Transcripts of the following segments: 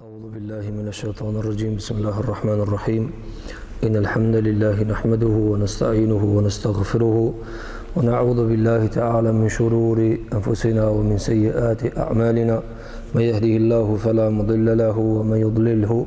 أعوذ بالله من الشيطان الرجيم بسم الله الرحمن الرحيم إن الحمد لله نحمده ونستعينه ونستغفره ونعوذ بالله تعالى من شرور أنفسنا ومن سيئات أعمالنا من يهده الله فلا مضل له ومن يضلله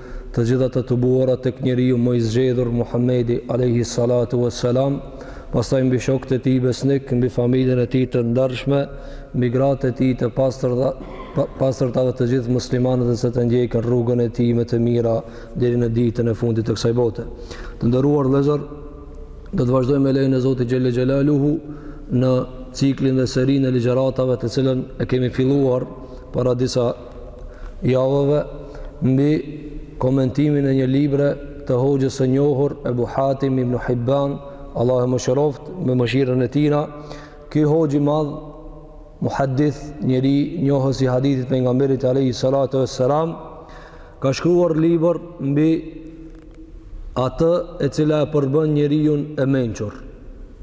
të gjitha të tubuara tek njeriu më i zgjedhur Muhamedi alejhi salatu ue selam, pastaj mbi shokët e tij besnik, mbi familjen e tij të ndershme, mbi gratë e tij të pastërta dhe të gjithë muslimanët dhe ata që ndjekin rrugën e tij me të mira deri në ditën e fundit të kësaj bote. Të nderuar vëllezër, do të vazhdojmë me lejen e Zotit xhelle xhelaluhu në ciklin dhe serinë e ligjëratave të cilën e kemi filluar para disa javëve mbi komentimin e një libre të hoxhës së njohur Ebu Hatim ibn Hibban, Allahu e mëshiroft me mëshirën e tij. Ky hoxh i madh muhaddith, njeri njohës i hadithit pejgamberit alayhi salatu vesselam, ka shkruar libër mbi atë e cila e përbën njeriun e mençur.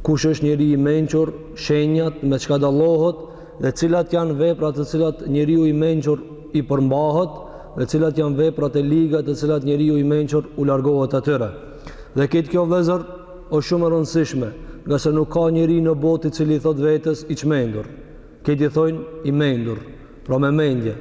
Kush është njeriu i mençur? Shenjat me çka dallohet Dhe cilat janë veprat të cilat njeriu i mençur i përmbahet, dhe cilat janë veprat e liga të cilat njeriu i mençur u largohet atyre. Dhe kjo vëllezër është shumë e rëndësishme, nga se nuk ka njeri në botë i cili i thot vetes i çmendur. Këta thonë i mendur, pra me mendje.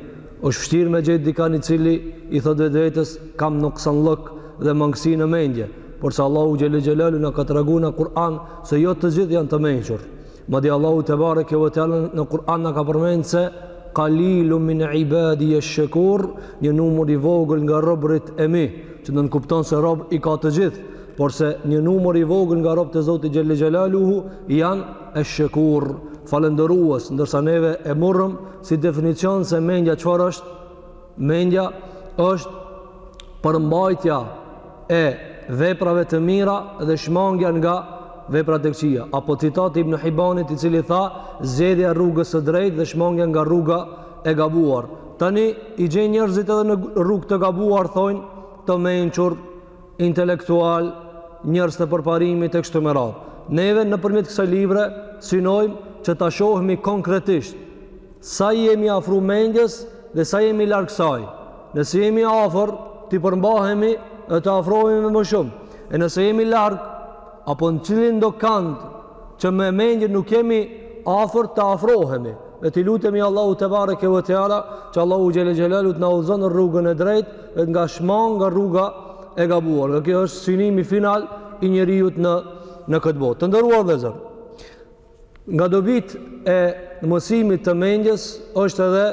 Është vështirë me gjetë dikan i cili i thot vetvetes kam noksanllëk dhe mangësi në mendje, por se Allahu xhelle xhelaluhu na ka treguar në Kur'an se jo të gjithë janë të mençur. Madje Allahu te bareke ve teala në Kur'an na ka përmend se qalilu min ibadi esh-shekur, një numër i vogël nga robërit e mi, që nënkupton se rob i ka të gjithë, por se një numër i vogël nga robët e Zotit xhelle xhelaluhu janë esh-shekur, falënderues, ndërsa neve e morëm si definicion se mendja çfarë është? Mendja është përmbajtja e veprave të mira dhe shmangja nga veprat e këqija. Apo citati i Ibn Hibanit i cili tha, zgjedhja e rrugës së drejtë dhe shmangja nga rruga e gabuar. Tani i gjejnë njerëzit edhe në rrugë të gabuar thonë të mençur, intelektual, njerëz të përparimit e kështu me radhë. Neve nëpërmjet kësaj libre synojmë që ta shohmi konkretisht Sa jemi afru mendjes dhe sa jemi larg saj. Nëse jemi afër, t'i përmbahemi dhe të afrohemi më shumë. E nëse jemi larg, apo në cilindo kand që me mendje nuk jemi afër, të afrohemi dhe t'i lutemi Allahut te bareke ve teala që Allahu xhelle xhelalu të na udhëzon në rrugën e drejtë dhe të na shmang nga rruga e gabuar. Dhe kjo është synimi final i njeriut në në këtë botë. Të nderuar vëllezër, Nga dobitë e mësimit të mendjes është edhe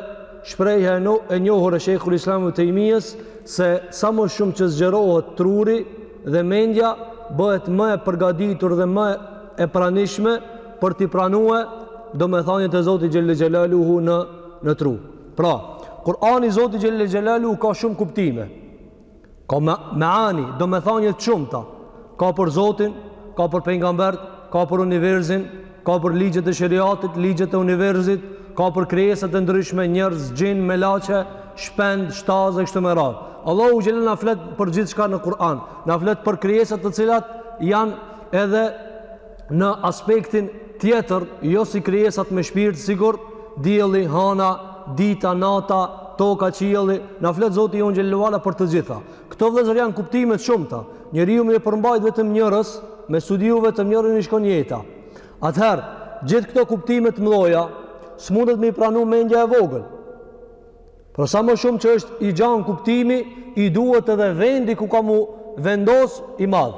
shprehja e, e njohur e Sheikhul Islam Ibn Taymiyes se sa më shumë që zgjerohet truri dhe mendja bëhet më e përgatitur dhe më e pranishme për t'i pranue domethanjet e Zotit Xhelle Xhelaluhu në në tru. Pra, Kur'ani i Zotit Xhelle Xhelaluhu ka shumë kuptime. Ka meani, domethënie të shumta. Ka për Zotin, ka për pejgamberët, ka për universin, ka për ligjet e sheriatit, ligjet e universit, ka për krijesat e ndryshme, njerëz, xhinë, melaqe, shpendë, shtazë, kështu me radhë. Allahu xhel-le na flet për gjithçka në Kur'an. Na flet për krijesat të cilat janë edhe në aspektin tjetër, jo si krijesat me shpirt, sikur dielli, hana, dita, nata, toka, qielli, na flet Zoti Xhel-le ue ala për të gjitha. Këto vëllezër janë kuptime të shumta. Njeriu me i përmbajt vetëm njerëz, me studiu vetëm njërën i shkon jeta. Atëherë, gjithë këto kuptime të mëdha, s'mundet me i pranu mendja e vogël. Por sa më shumë që është i gjanë kuptimi, i duhet edhe vendi ku ka m'u vendos i madh.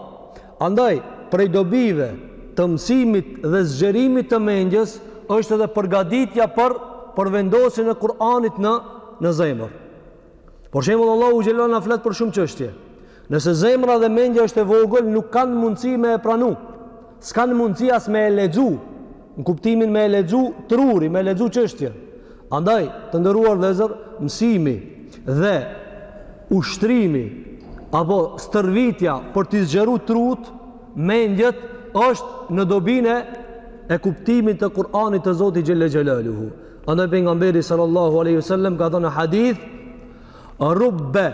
Andaj, prej dobive të mësimit dhe zgjerimit të mendjes, është edhe përgaditja për përvendosjen e Kur'anit në në zemër. Por shembull Allahu xhel-le na flet për shumë çështje. Nëse zemra dhe mendja është e vogël, nuk kanë mundësi me e pranu. S'kanë mundësi as me e lexu, në kuptimin me e lexu truri, me e lexu çështjen. Andaj, të nderuar vëllezër, mësimi dhe ushtrimi apo stërvitja për t'i zgjeru trutë, mendjet, është në dobinë e kuptimit të Kur'anit të Zotit Xhel-le Xhelaluhu. Andaj pejgamberi sallallahu alejhi ue sel-lem ka thënë në hadith, rubbe,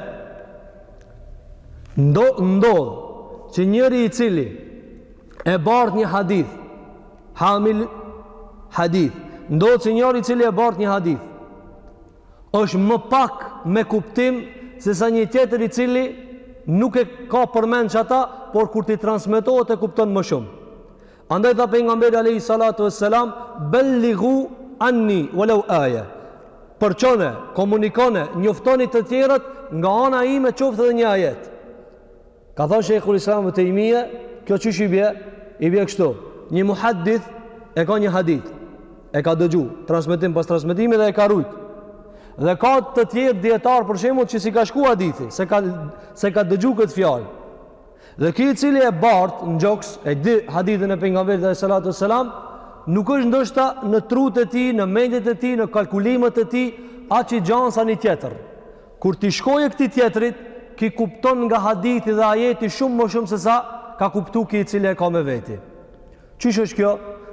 Ndo, ndodh që njëri i cili e bart një hadith, hamil hadith, ndodh që njëri i cili e bart një hadith është më pak me kuptim se sa një tjetër i cili nuk e ka përmend qata, por kur t'i transmetohet e kupton më shumë. Andaj tha pejgamberi alejhi salatu ves selam bellighu anni walau aya. Përçone, komunikone, njoftoni të tjerët nga ana ime qoftë edhe një ajet. Ka thënë Sheikhul Islam ibn Taymija, kjo qysh i bie, i bie kështu. Një muhaddith e ka një hadith. E ka dëgju, transmetim pas transmetimi dhe e ka rujt. Dhe ka të tjerë dijetarë për shembull që s'i ka shku hadithi, s'e ka s'e ka dëgju këtë fjalë. Dhe ky i cili e bart në gjoks e di hadithin e pejgamberit alayhi salatu wasalam, nuk është ndoshta në trutë e tij, në mendjet e tij, në kalkulimet e tij, aq i gjan sa një tjetër. Kur t'i shkojë këtij tjetrit, ky kupton nga hadithi dhe ajeti shumë më shumë se sa ka kuptu ky i cili e ka me veti. Qysh është kjo?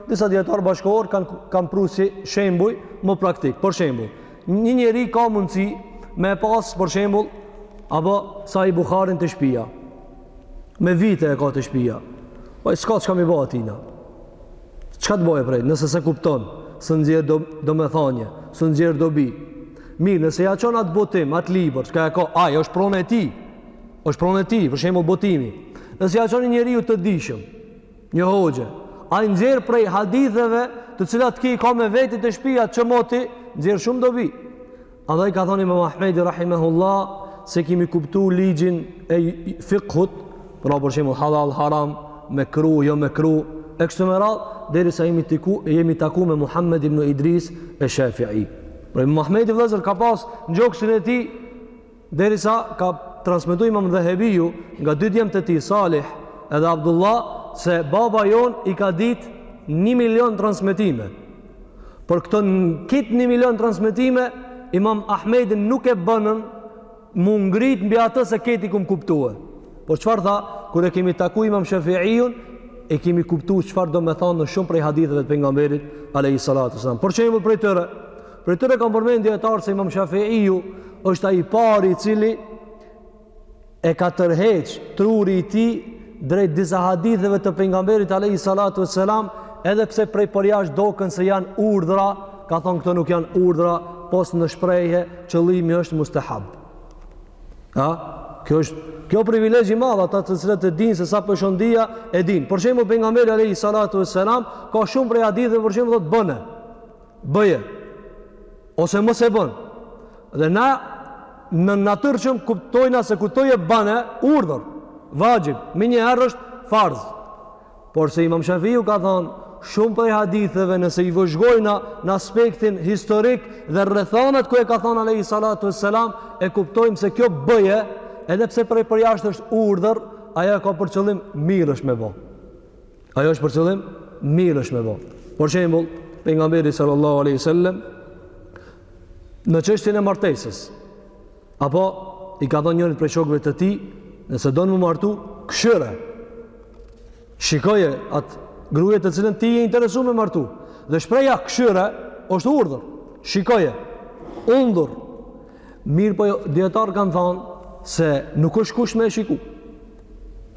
Disa djetarë bashkohorë kanë pru si shembuj më praktik. Për shembull, një njeri ka mundësi me pas, për shembull, apo Sahih Buharin te shpia. Me vite e ka te shpia. Po s'ka çka m'i ba atina. Çka të boje prej? Nëse s'e kupton, s'e nxjerr do, domethanë, s'e nxjerr dobi. Mirë, nëse ia çon atë botim, atë libër, çka e ka, ai, është pronë e tij. është pronë e tij, për shembull botimi. Nëse ia çon njeriu të dijshëm, Një hoxhe, ai nxjerr prej haditheve të cilat ki i ka me veti te shpia që moti, nxjerr shumë dobi. Andaj ka thon Imam Ahmedi rahimahullah s'e kimi kuptu ligjin e fikhut, pra për shembull halal haram, mekruh, jo mekruh, e kështu me radhë, derisa jemi, tiku, jemi taku me Muhammed ibn Idris e Shafi'i. Pra Imam Ahmedi vëllazër ka pas në gjoksin e tij Derisa ka transmetu Imam Dhehebiu nga dy djemtë e tij Salih edhe Abdullah se baba jonë i ka ditë 1 milion transmetime. Por këto kit 1 milion transmetime Imam Ahmedin nuk e bënën m'u ngrit mbi atë se këti kam kuptue. Por çfarë tha, kur e kemi taku Imam Shafiun, e kemi kuptu çfarë domethanë në shumë prej haditheve të pejgamberit alayhi salatu sallam. Për shembull prej tyre, Prej tyre kanë përmendë dijetarë se imam Shafi'iu është ai i pari i cili e ka tërheq truri i tij drejt disa haditheve të pejgamberit alejhi salatu ue selam edhe pse prej përjasht doken se janë urdhra ka thonë këto nuk janë urdhra pos në shprehje qëllimi është mustahab ha? kjo është kjo privilegj i madh ata të cilët e din se sa peshon dija e din për shembull pejgamberi alejhi salatu ue selam ka shumë prej haditheve për shembull thotë bëne Bëje, ose mos e bën. Dhe na natyrshëm kuptojna se kur thotë bane, urdhër, vaxhib, menjëherë është farz. Por se imam Shafiu ka thonë, shumë prej haditheve nëse i vëzhgojna në aspektin historik dhe rrethanat ku e ka thonë Alejhi Salatu ue Selam, e kuptojmë se kjo bëje, edhe pse prej përjashtë është urdhër, ajo e ka për qëllim mirë është me bo. Ajo është për qëllim mirë është me bo. Për shembull, pejgamberi sallallahu alaihi wasallam në çështjen e martesës apo i ka thanë njërit prej shokëve të tij, nëse don m'u martu, kshyre. Shikoje atë gruje të cilën ti je interesu me martu. Dhe shprehja kshyre është urdhër. Shikoje. Undhur. Mirëpo jo, dijetarë kanë thënë se nuk është kusht me e shiku.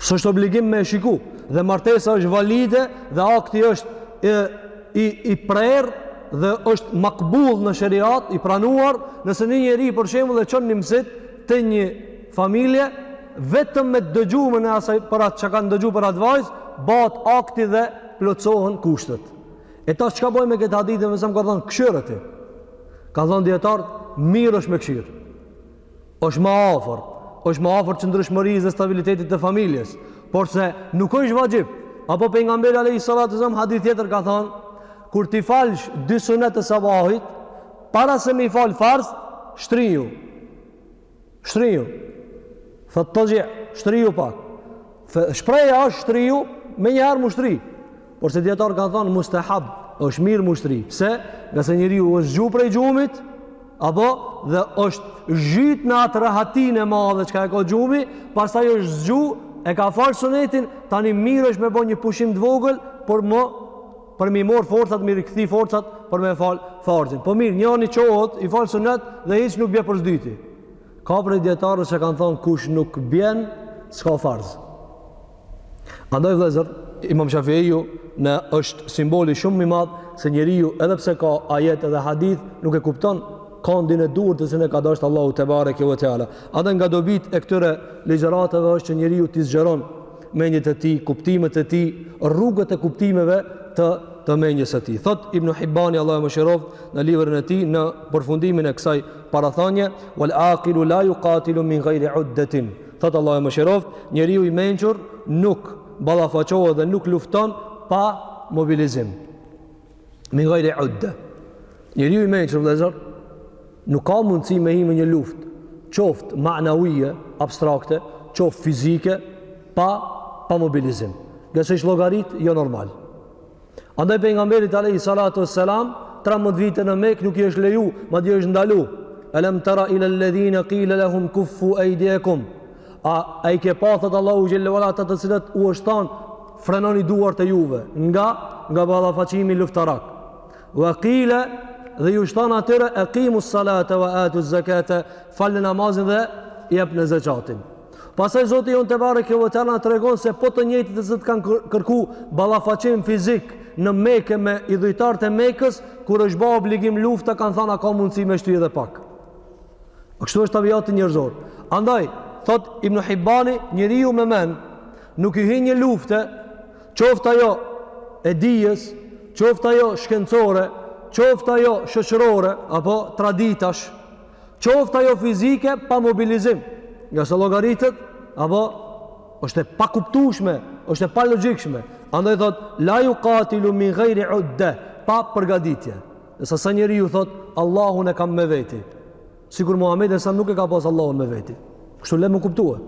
S'është obligim me e shiku dhe martesa është valide dhe akti është e, i, i prerë dhe është makbul në sheriat, i pranuar, nëse një njeri për shembull e çon një mësit te një familje, vetëm me dëgju me nam t'asaj për atë që kanë dëgju për atë vajzë, bahet akti dhe plotësohen kushtët. E tash çka bajmë me këtë hadithin, mësëm kur ka thonë këshyre ti. Ka thanë dijetarët, mirë është me këshyrë. është ma afër, është ma afër qëndrueshmërisë dhe stabilitetit të familjes, porse nuk është vaxhib. Apo pejgamberi alayhi salatu wasallam hadith tjetër ka thënë, kur ti falsh dy sunetet e sabahit, para se me fal farz, shtriju. Shtriju. Thot toxhi, shtriju pak. Shprehja është shtriju, me njëherë m'u shtri. Por se dijetarët kanë thonë mustahab, është mirë m'u shtri. Pse? Ngase njeriu është zgju prej gjumit, apo dhe është zhyt në atë rahatinë e madhe çka e ka gjumi, pastaj është zgju, e ka falë sunetin, tani mirë është me bo një pushim të vogël, për me për m'i marrë forcat, m'i rikthy forcat për me falë farzin. Po mirë, njani çohet, i falë sunet dhe hiç nuk bje për s'dyti. Ka prej dijetarëve që kanë thonë kush nuk bjen, s'ka farz. Andaj vlezër, imam Shafiiju na është simboli shumë ma i madh se njeriu edhe pse ka ajet edhe hadith, nuk e kupton kandin e duhur të cilën e ka dashtë Allahu tebareke ve teala. Andaj nga dobitë e këtyre ligjëratave është që njeriu t'i zgjeron menjet e tij, kuptimet e tij, rrugët e kuptimeve të të menjes së tij. Thot Ibn Hibani, Allahu e mëshiroftë, në librin e tij, në përfundimin e kësaj Parathënie, Wal aqilu la yuqatilu min ghayri uddatin, thotë Allahu e mëshiroftë, njeriu i mençur nuk ballafaqohet dhe nuk lufton pa mobilizim. Min ghayri udda. Njeriu i mençur vëllezër nuk ka mundësi me hi në një luftë, qoftë manawie, abstrakte, qoftë fizike pa pa mobilizim. Gjasë është llogaritet jo normal. Andaj pejgamberit alayhi salatu wassalam 13 vite në Mekë nuk i është leju, madje është ndalu. Alam tara ila alladhina qila lahum kuffu aydiyakum. A a i ke pa thot Allahu xhele ve ala ata të cilët u është thënë frenoni duart e juaja nga nga ballafaqimi luftarak. Wa qila dhe ju është thanë atyre aqimu salate wa atu zekate falne namazin dhe jepne zekatin Pastaj Zoti jonë tebareke ve teala na tregon se po të njëjtët të cilët kanë kërku ballafaqim fizik në Meke me idhujtarët e Mekës, kur është ba obligim lufta kanë thanë a ka mundësi me shty edhe pak. O kështu është tabijati njerëzor. Andaj, thot Ibn Hibani, njeriu me men, nuk i hi një lufte, qoftë ajo e dijes, qoftë ajo shkencore, qoftë ajo shoqërore, apo traditash, qoftë ajo fizike pa mobilizim, nga se llogaritet apo është e pakuptueshme, është e palogjikshme. Andaj thotë la yuqatilu min ghairi udda, pa përgatitje. Dhe sa sa njeriu thot Allahun e kam me veti. Sikur Muhamedi s'a nuk e ka pas Allahun me veti. Kështu len me kuptue.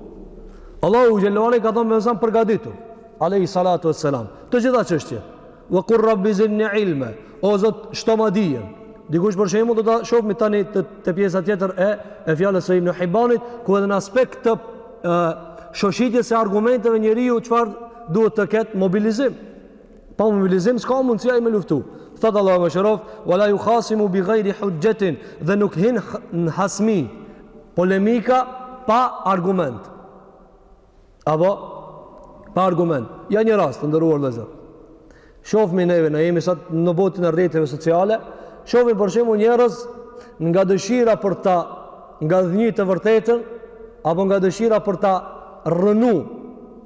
Allahu xhelalu ka thënë me u përgatitur. Alayhi salatu wassalam. Të gjitha çështjet. Wa qul rabbi zidni ilma. O Zot, shtoma dijen. Dikush për shembull do ta shohim tani te, te pjesa tjetër e e fjalës së Ibn Hibbanit, ku edhe në aspekt të e, shoshitjes së argumenteve njeriu çfarë duhet të ketë mobilizim. Pa mobilizim s'ka mundësi ai me luftu. Thotë Allahu e mëshiroftë, "Wala yukhasimu bi ghairi hujjatin" dhe nuk hin në hasmi polemika pa argument. Apo, pa argument. Ja një rast, të ndëruar vëllezër. Shofmi neve, na jemi sot në botën e rrjeteve sociale, shofmi për shembull njerëz nga dëshira për ta ngadhënjy të vërtetën, apo nga dëshira për ta rrënu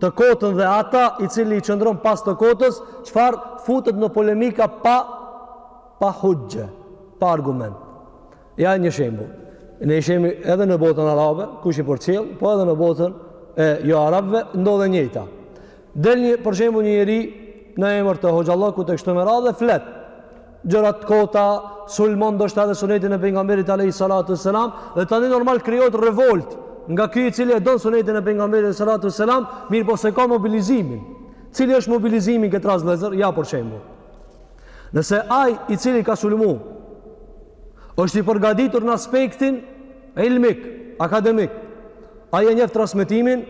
të kotën dhe ata i cili i qëndron pas të kotës, çfarë futet në polemika pa, pa huxhe, pa argument. Ja një shembull. Ne i shohmi edhe në botën arabe, kush i përcjell, po edhe në botën e joarabëve ndodh e njëjta. Del një për shembull një njeri në emër të hoxhallëkut e kështu me radhë dhe flet. Gjëra të kota, sulmon ndoshta edhe sunetin e pejgamberit alayhi salatu selam dhe tani normal krijohet revolt nga ky i cili e don sunetin e pejgamberit salatu selam, mirëpo s'e ka mobilizimin. Cili është mobilizimi në këtë rast vëllezër? Ja për shembull. Nëse ai i cili ka sulmu Është i përgatitur në aspektin ilmik, akademik. Ai e njeh transmetimin,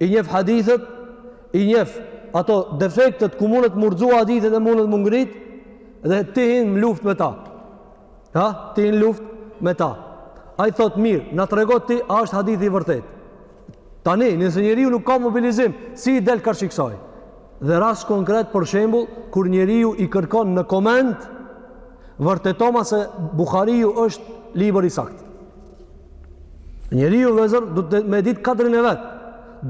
i njeh hadithet, i njeh ato defektet ku mundet m'u rrxua hadithet e mundet m'u ngrit dhe ti hin në luftë me ta. Ha, ti hin në luftë me ta. Ai thotë mirë, na trego ti a është hadithi i vërtetë. Tani, nëse njeriu nuk ka mobilizim, si i del karshi kësaj? Dhe rast konkret, për shembull, kur njeriu i kërkon në koment, vërtetoma se Buhariu është libër i saktë. Njeriu vëllezër duhet me e ditë kadrin e vet.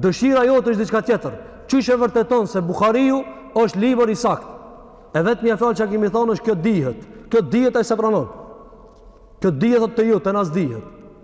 Dëshira jote është diçka tjetër. Qysh e vërteton se Buhariu është libër i saktë? E vetmja fjalë që kemi thonë është kjo dihet. Kjo dihet ai s'e pranon. Kjo dihet te ju, te nas dihet.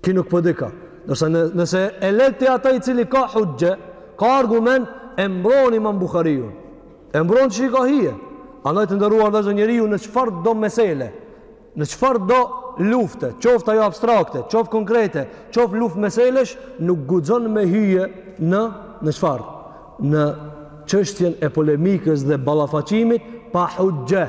Te ky nuk po dika. Ndërsa nëse e le ti ata i cili ka huxhe, ka argument e mbron Imam Buhariun. E mbron si i ka hije. Andaj të ndëruar vëllezër njeriu në çfarëdo mesele, në çfarëdo lufte, qoftë ajo abstrakte, qoftë konkrete, qoftë luftë meselesh, nuk guxon me hy në, në çfarë? Në çështjen e polemikës dhe ballafaqimit pa huxhe.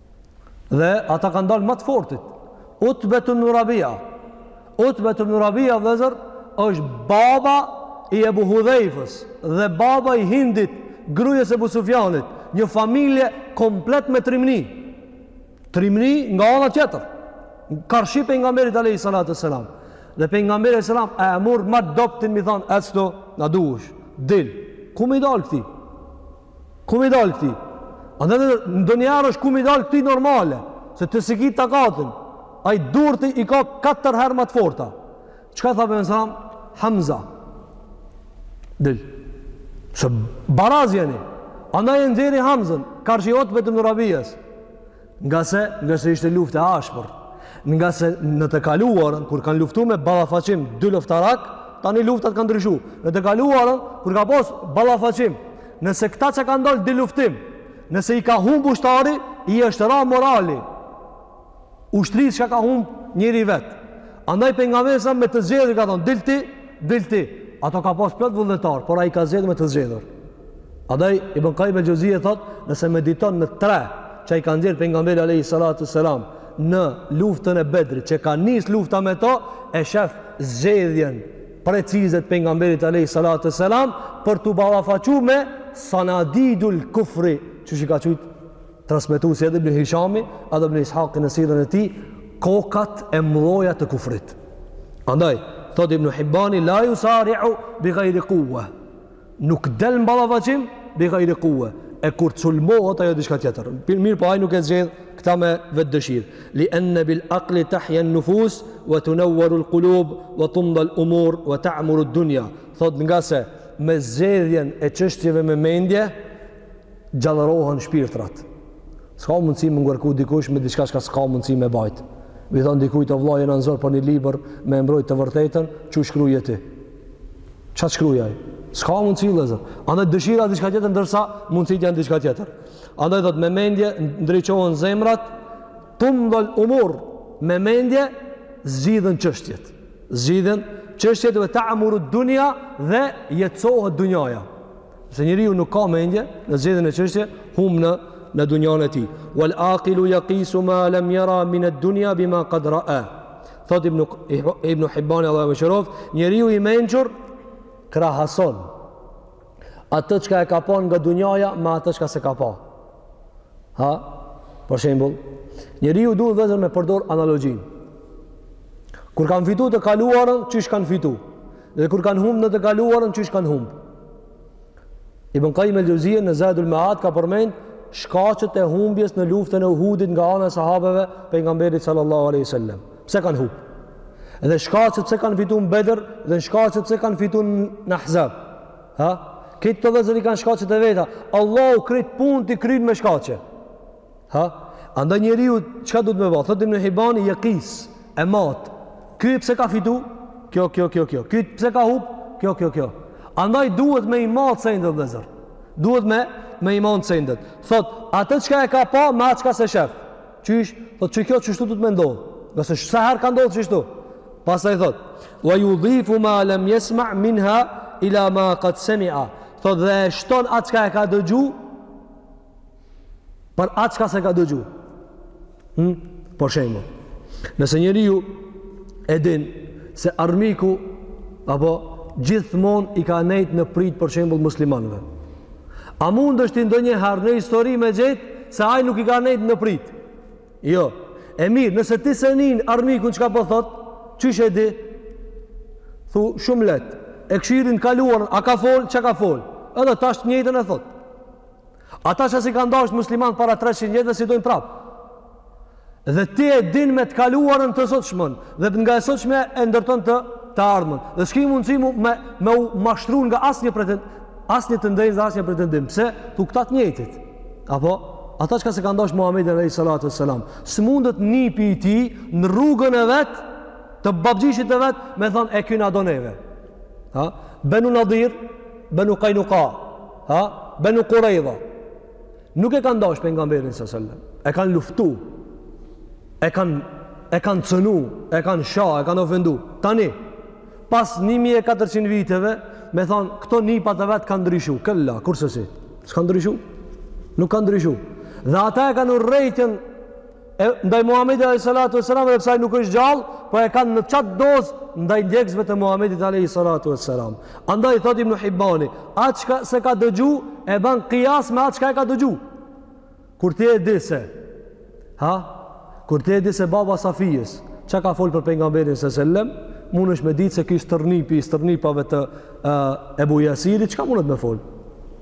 Dhe ata kanë dalë ma të fortit. Utbet ibn Rabia. Utbet ibn Rabia vëllezër është baba i Ebu Hudhejfës dhe baba i Hindit, grues Ebu Sufjanit, një familje komplet me trimni. Trimni nga ana tjetër. Karshi pejgamberit alejhi salatu ue selam. Dhe pejgamberi alejhi selam e murr ma t'doptin me i thonë, ec ti, na duhesh, dil. Ku me i dalë këtij? Ku me i dalë këtij? Andaj ndonjëherë është ku me i dalë këtij normale, se ti s'i ki takatin, ai durt i ka katër herë ma të forta. Çka i tha pejgamberi? Hamza. Dil. Se baraz jeni. Andaj e nxiri Hamzën, karshi Utbe ibn Rabijes. Ngase, ngase ishte luftë e ashpër. Ngase në të kaluarën kur kanë luftu me ballafaqim dyluftarak, tani luftat kanë ndryshu. Në të kaluarën kur ka pas ballafaqim, nëse këta që kanë dalë dyluftim, nëse i ka humb ushtari, i është ra morali ushtrisë që ka humb njeri i vet. Andaj pejgamberi sa me të zgjedhur i ka thonë, "Dil ti, dil ti." Aty ka pas plot vullnetar, por ai ka zgjedh me të zgjedhur. Andaj Ibn Qayyim al-Jawziyye thot, nëse mediton në tre që i ka nxjerr pejgamberi alayhi salatu selam në luftën e Bedrit, që e ka nis lufta me to, e shef zgjedhjen precize të pejgamberit alayhi salatu selam për t'u ballafaqu me sanadidul kufri, qysh i ka qujt transmetuesi edhe Ibn Hishami, edhe Ibn Ishaqi në sirën e tij, kokat e mëdha të kufrit. Andaj, thot Ibn Hibbani, la yusari'u bighayri quwwa. nuk del n'ballafaqim bi ghairi quwwa e kur sulmohet ajo diçka tjetër mirëpo ai nuk e zgjedh këta me vetëdëshirë li anna bil aqli tahya an nufus wa tunawwar al qulub wa tumda al umur wa ta'mur ad dunya thot ngase me zgjedhjen e çështjeve me mendje gjallërohen shpirtrat s'ka mundësi me ngarku dikush me diçka që s'ka mundësi me bajt me i thon dikujt o vllai na nzor pra një libër me e mbrojt të vërtetën çu shkruje ti Çfarë shkrun ai? S'ka mundësi vëllezër. Andaj dëshira është diçka tjetër ndërsa mundësitë janë diçka tjetër. Andaj thot me mendje ndriçohen zemrat, tumdal umur me mendje zgjidhen çështjet. Zgjidhen çështjet wa ta'muru dunya dhe jetësohet dunjaja. Se njeriu nuk ka mendje në zgjidhjen e çështjeve humb në dunjan e tij. Wal aqilu yaqisu ma lam yara min ad-dunya bima qad ra'a. Thot Ibn, Ibn Hibbani, Allahu e mëshiroftë, njeriu i mençur krahason atë çka e ka pa nga dunjaja me atë çka s'e ka pa. Ha? Për shembul, njeriu duhet vëllezër me përdor analogjinë. Kur kanë fitu të kaluarën, qysh kanë fitu? Dhe kur kanë humbë në të kaluarën, qysh kanë humbë? Ibn Qayyim al-Juzeyri në Zadul Ma'ad ka përmend shkaqet e humbjes në luftën e Uhudit nga ana e sahabeve pejgamberit sallallahu alaihi wasallam. Pse kanë humb? Dhe shkaqet pse kanë fitu në Bedër dhe shkaqet pse kanë fitu në Ahzab. Ha? Këto, vllezër, i kanë shkaqet e veta. Allahu krejt punët i kryn me shkaqe. Ha? Andaj njeriu çka duhet me bo? Thot Ibn Hibani yaqis, e mat. Ky pse ka fitu? Kjo, kjo, kjo, kjo. Ky pse ka hup? Kjo, kjo, kjo. Andaj duhet me i mat sendet, vllezër. Duhet me me i mat sendet. Thot, atë çka e ka pa, me atë çka s'e shef. Qysh? Thot, që kjo kështu do të ndodh. Se sa herë ka ndodhur kështu. Pastaj thot, "Wa yudhifu ma lam yasma' minha ila ma qad sami'a." Thot dhe e shton atë çka e ka dëgju Për atë çka s'e ka dëgju. Hmm? Për shembull. Nëse njeriu e din se armiku apo gjithmon i ka nejt në prit për shembull muslimanëve. A mundesh ti ndonjëherë në histori me gjetë se ai nuk i ka nejt në prit? Jo. E mirë, nëse ti s'e nin armikun çka po thot, qysh e di? Thu, shumë leht. E kshyr n'kaluar, a ka fol, çka ka fol? Edhe tash të njëjtën e thot. Ata që s'i kanë dashtë muslimant para 300 vjetëve s'i dojnë prapë. Dhe ti e din me të kaluarën të sotshmen dhe nga e sotshmja e ndërton të të ardhmen. Dhe s'ki mundësi mu me, me u mashtru nga asnjë pretend, asnjë tendencë dhe asnjë pretendim. Pse? Thu, këta të njëtit. Apo? Ata çka s'e kanë dash Muhammedin alayhi salatu wasalam. S'mundet nipi i tij në rrugën e vet, të babgjyshit të vet, me thanë e ky na do neve. Ha? Benu Nadir, Benu Kajnuka, Ha? Benu Kurejda. Nuk e kanë dashë pejgamberin sallallahu alaihi wasallam. E kanë luftu. E kanë e kanë cënu. E kanë sha, e kanë ofendu. Tani, pas 1400 viteve, me thanë, këta nipat e vet kanë ndryshu. Këlla, kurrsesi. S'kanë ndryshu. Nuk kanë ndryshu. Dhe ata e kanë urrejtjen E, ndaj Muhamedit alayhi salatu wasalam edhe pse ai nuk është gjallë, po e kanë në qat doz ndaj ndjekësve të Muhamedit alayhi salatu wasalam. Andaj thot Ibn Hibani, atë çka s'e ka dëgju e bën qiyas me atë çka e ka dëgju. Kur ti e di se ha kur ti e di se baba i Safijes çka ka fol për pejgamberin sallallahu alaihi wasallam, mundesh ti me ditë se ky stërnipi i stërnipave të uh, Ebu Jasirit, çka mundet me folë?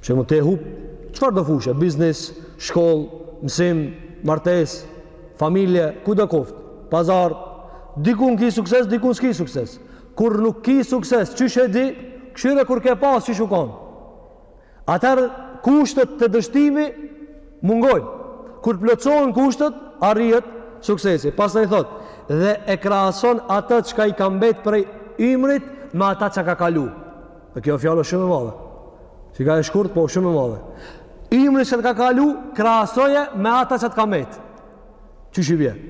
Pse mun te hup, çfarëdo fushe? Biznis, shkoll, mësim, martes, familje, kudo koft? Pazar, dikun ki sukses, dikun s'ki sukses. Kur nuk ki sukses, qysh e di, kshyre kur ke pas, qysh u kon? Atër, kushtet te dështimi, mungojnë. Kur plotësohen kushtet, arrihet suksesi. Pastaj thot, dhe e krahason atë çka i ka mbetë prej ymrit, me ata që ka kalu. Dhe kjo fjalë është shumë e madhe. Sikur e shkurt, po shumë e madhe. Ymri çka t'ka kalu, krahasoje me ata çka t'ka met. Qysh i vjen?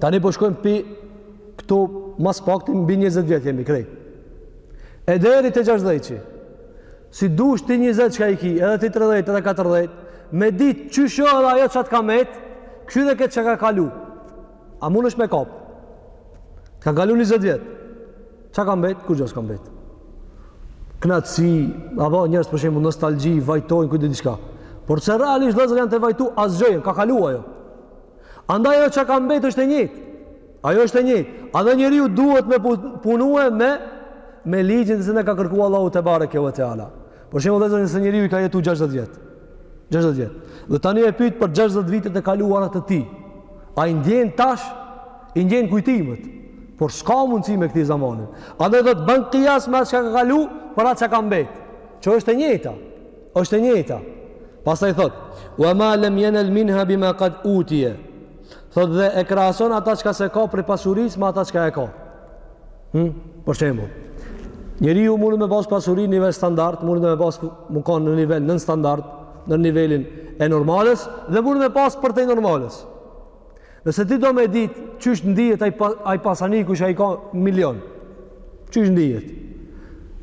Tani po shkojmë pi këtu mas pakti mbi 20 vjet jemi krejt. E deri te gjashtëdhjetshi. Si dush ti 20 çka i ki, edhe ti 30, edhe 40, me ditë qysh o edhe ajo çka t'ka met, kqyre këtë çka ka kalu. A mund është me kap? Ka kalu 20 vjet. Çka ka mbet? Kurgjo s'ka mbet? Knatësi, apo njerëz për shembull nostalgji, vajtojnë kujton diçka. Por se realisht vëllezër, je tu vajtu asgjë, ka kalu ajo. Andaj ajo çka ka mbet është e njëjtë. Ajo është e njëjtë. Andaj njeriu duhet me punue me me ligjin të cilin na ka kërkuar Allahu te bareke ve teala. Për shembull, vëllazër, nëse njeriu i ka jetu 60 vjet, 60 vjet. Dhe tani e pyet për 60 vitet e kaluara të tij. A i ndjen tash? I ndjen kujtimet. Por s'ka mundësi me kthy zamanin. Andaj thot bën qiyas me atë çka ka kalu, për atë çka ka mbet. Që është e njëjta. Është e njëjta. Pastaj thot: "Wa ma lam yanal minha bima qad utiya." Thot dhe e krahason ata çka s'e ka prej pasurisë me ata çka e ka. Hm, për shembull, njeriu mundet me pas pasuri në nivel standard, mundet me pas me kanë në nivel nën standard, në nivelin e normales dhe mundet me pas përtej normales. Nëse ti do me dit qysh ndihet ai ai pasaniku që ai ka milion. Qysh ndihet.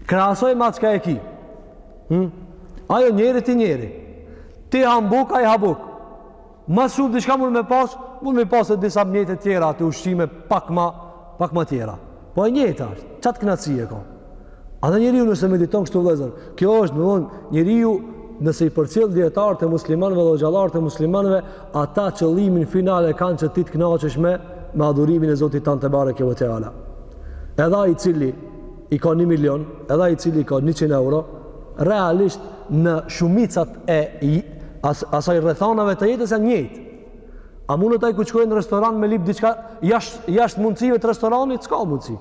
Krahasoj me çka e ki. Hm. Ai o njeri ti njeri. Ti ha buk, ai ha buk. Ma shumë diçka mund me pas, mund me pas edhe disa mjete tjera aty ushqime pak ma pak ma tjera. Po e njëjta është, qat kënaqësi e ka. Andaj njeriu nëse mediton kështu vëllazër, kjo është domthon njeriu nëse i përcjell dijetarët e muslimanëve dhe hoxhallarët e muslimanëve, ata qëllimin final e kanë që ti të kënaqesh me me adhurimin e Zotit tand te bareke ve teala. Edhe ai i cili i ka 1 milion, edhe ai i cili ka 100 euro, realisht në shumicat e as, asaj rrethanave të jetës janë njëjtë. A mundet ai kur shkon në restoran me lip diçka jashtë jashtë mundësive të restoranit, s'ka mundësi.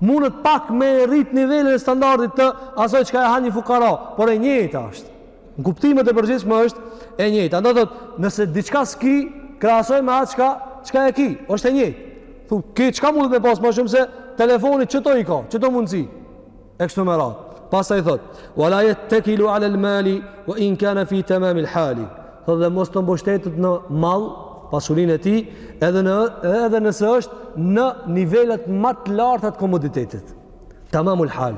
Mundet pak me rrit nivelin e standardit të asaj çka e ha një fukara, por e njëjta është. Në kuptimet e përgjithshme është e njëjta. Andaj thotë, nëse diçka s'ki, krahasoj me atë çka çka e ki, është e njëjtë. Thu, kqyr çka mundet me pas ma shumë se telefoni qito i ka, qito mundësi. e kështu me radhë. Pastaj thot: "Wa la yattakilu 'ala al-mali wa in kana fi tamam al-hali." Thot dhe mos të mbështetet në mall, pasurinë e tij, edhe në edhe nëse është në nivelet ma të larta të komoditetit. Tamamul hal.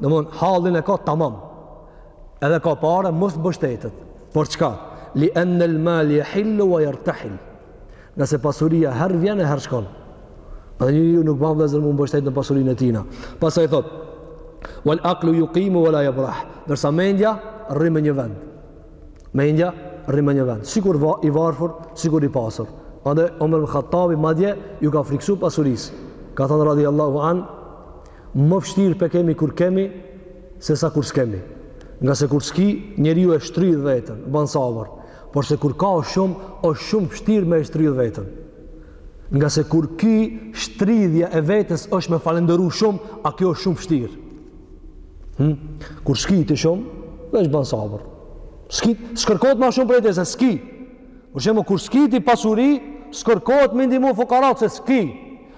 Domthon hallin e ka tamam. Edhe ka pare mos mbështetet. Por çka? Li anna al-mal yahillu wa yartahil. Ngase pasuria herë vjen e herë shkon. Dhe njeriu nuk banë vllezër mu mbështet në pasurin e tina. Pastaj thot, wal aklu jukimu, wa la jabrah. Ndërsa mendja, rri me një vend. Mendja, rri me një vend. Sikur va, i varfur, sikur i pasur. Andaj, Omer ibn Khattabi, madje, ju ka friksu pasurisë. Ka thënë radiallahu anhu, Më vështirë pe kemi kur kemi se sa kur s'kemi. Ngase kur s'ki, njeriu e shtrydh veten, bën sabër. Porse kur ka shumë, është shumë vështirë me e shtrydh veten. Ngase kur ki, shtrydhja e vetes është me falënderu shumë, a kjo është shumë vështirë. Hmm? Kur s'ki ti shumë, veç bën sabër. S'ki, s'kërkohet ma shumë prej teje, se s'ki. Për shembull kur s'ki ti pasuri, s'kërkohet me ndihmu fukarat, se s'ki.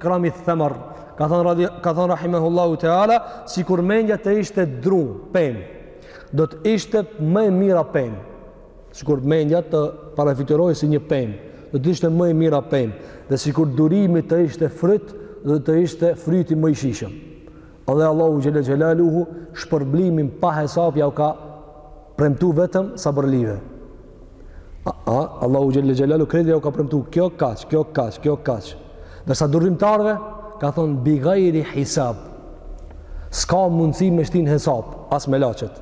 Krami Themar, ka thënë, ka thënë Rahimehullahu Teala, sikur mendja të ishte dru, pemë, do të ishte më e mira pemë, sikur mendja të parafytyrohej si një pemë, do të ishte më e mira pemë, dhe sikur durimi të ishte fryt, do të ishte fryti më i shijshëm. Dhe Allahu xhela xhelaluhu shpërblimin pa hesap jau ka premtu vetëm sabërlive. A, a Allahu xhela xhelalu krejt jau ka premtu kjo kaq, kjo kaq, kjo kaq. Ndërsa durimtarve ka thon bi ghairi hisab. S'ka mundësi me shti n'hesap as melaqet.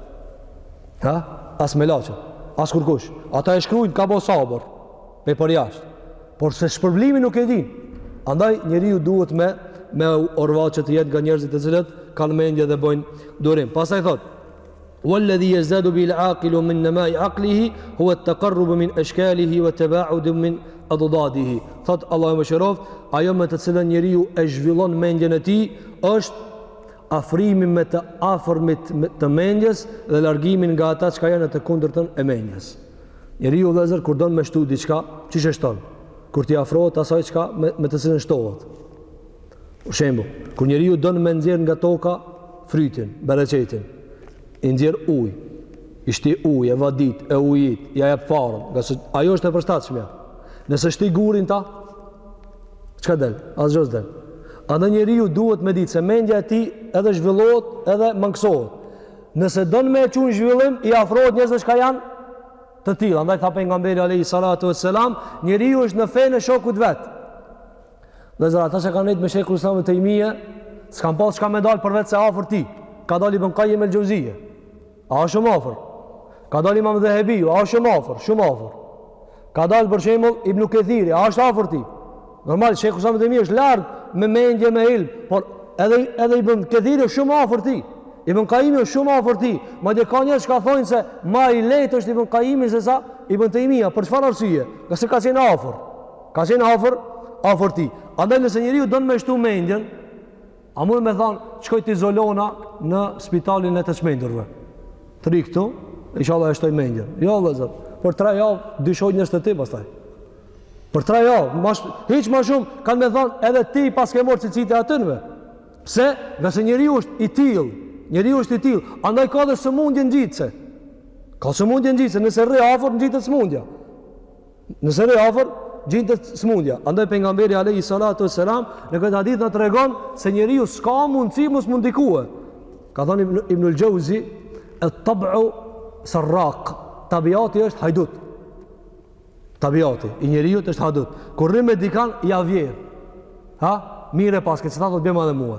Ha? As melaqet. As kurkush. Ata e shkruajnë ka bo sabër. Me përjashtë. Porse shpërblimin nuk e dinë. Andaj njeriu duhet me me u orvat që të jetë nga njerëzit të cilët kanë mendje dhe bëjnë durim. Pastaj thotë Walladhi yazdadu bihil aqilu min nama'i aqlihi huwa at-taqarrub min ashkalihi wa taba'ud min addadihi. Thot Allahu e mëshiroft, ajo me të cilën njeriu e zhvillon mendjen e tij është afrimi me të afërmit të mendjes dhe largimin nga ata që janë të kundërtën e mendjes. Njeriu vëllazër kur don me shtu diçka, qysh e shton? Kur t'i afrohet asaj çka me, me të cilën shtohet. Për shembull, kur njeriu don me nxjerr nga toka frytin, bereqetin, i nxjerr ujë, i shti ujë, e vadit, e ujit, ja jep farën, ngase ajo është e përshtatshmja. Nëse shti gur n'ta, çka del? Asgjë s'del. Andaj njeriu duhet me ditë se mendja e tij edhe zhvillot edhe mangësohet. Nëse don me e çu në zhvillim, i afrohet njerëzve çka janë të tillë. Andaj tha pejgamberi alayhi salatu wassalam, njeriu është në fenë e shokut vet. Dhe vllezër, ata që kanë nejtë me shejhul islam Ibn Tejmije, s'kanë pas çka me dalë përveç se afër tij. Ka dalë Ibn Kajjim el-Xhevzije. A shumë afër. Ka dalë imam Dhehebiu, a shumë afër, shumë afër. Ka dalë për shembull Ibn Kathiri, a është afër tij? Normal Shejhul Islam Tejmije është lart me mendje me ilm, por edhe edhe Ibn Kathiri është shumë afër tij. Ibn Kaimi është shumë afër tij. Madje ka njerëz që thonë se ma i lehtë është Ibn Kaimi se sa Ibn Taymija, për çfarë arsye? Ngase ka qenë afër. Ka qenë afër afër tij. Andaj nëse njeriu don me shtu mendjen, A mund me thanë, shkoj të izolona në spitalin e të qmendurve? Të rri këtu, inshallah e shtoj mendjen. Jo, vllezër, për tre javë, dyshojnë njerëzit te ti, pastaj. Për tre javë, mash, hiç ma shumë, kanë me thanë, edhe ti paske marrë cicit e atynve. Pse? Ngase njeriu është i tillë, njeriu është i tillë, andaj ka dhe sëmundje ngjitëse. Ka sëmundje ngjitëse, nëse rri afër ngjitet sëmundja. Nëse rri afër ngjitet smundja. Andaj pejgamberi alayhi salatu wasalam në këtë hadith na tregon se njeriu s'ka mundësi mos m'u ndikue. Ka thënë Ibn Ibnul Jauzi, "At-tab'u sarraq." Tabiati është hajdut. Tabiati i njeriut është hajdut. Kur rri me dikan ja vjedh. Ha? Mirë paske, se ta do të bëjmë edhe mua.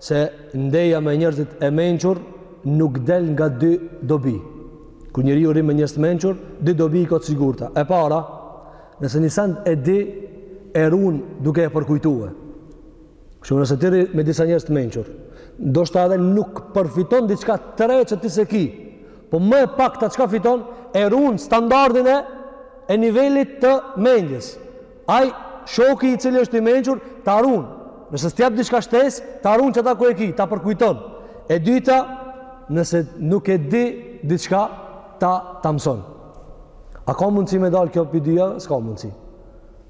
se ndeja me njerëzit e mençur nuk del nga dy dobi. Kur njeriu rri me njerëz të mençur, dy dobi i ka të sigurta. E para, nëse një send e di, e run duke e përkujtue. Kshtu nëse ti rri me disa njerëz të mençur, ndoshta edhe nuk përfiton diçka të re që ti s'e ki. Po më e pakta çka fiton, e run standardin e, e nivelit të mendjes. Ai shoku i cili është i mençur ta run. Nëse s'të jap diçka shtesë, ta run çata ku e ki, ta përkujton. E dyta, nëse nuk e di diçka, ta ta mëson. A ka mundësi me dalë kjo pi dyjave? S'ka mundësi.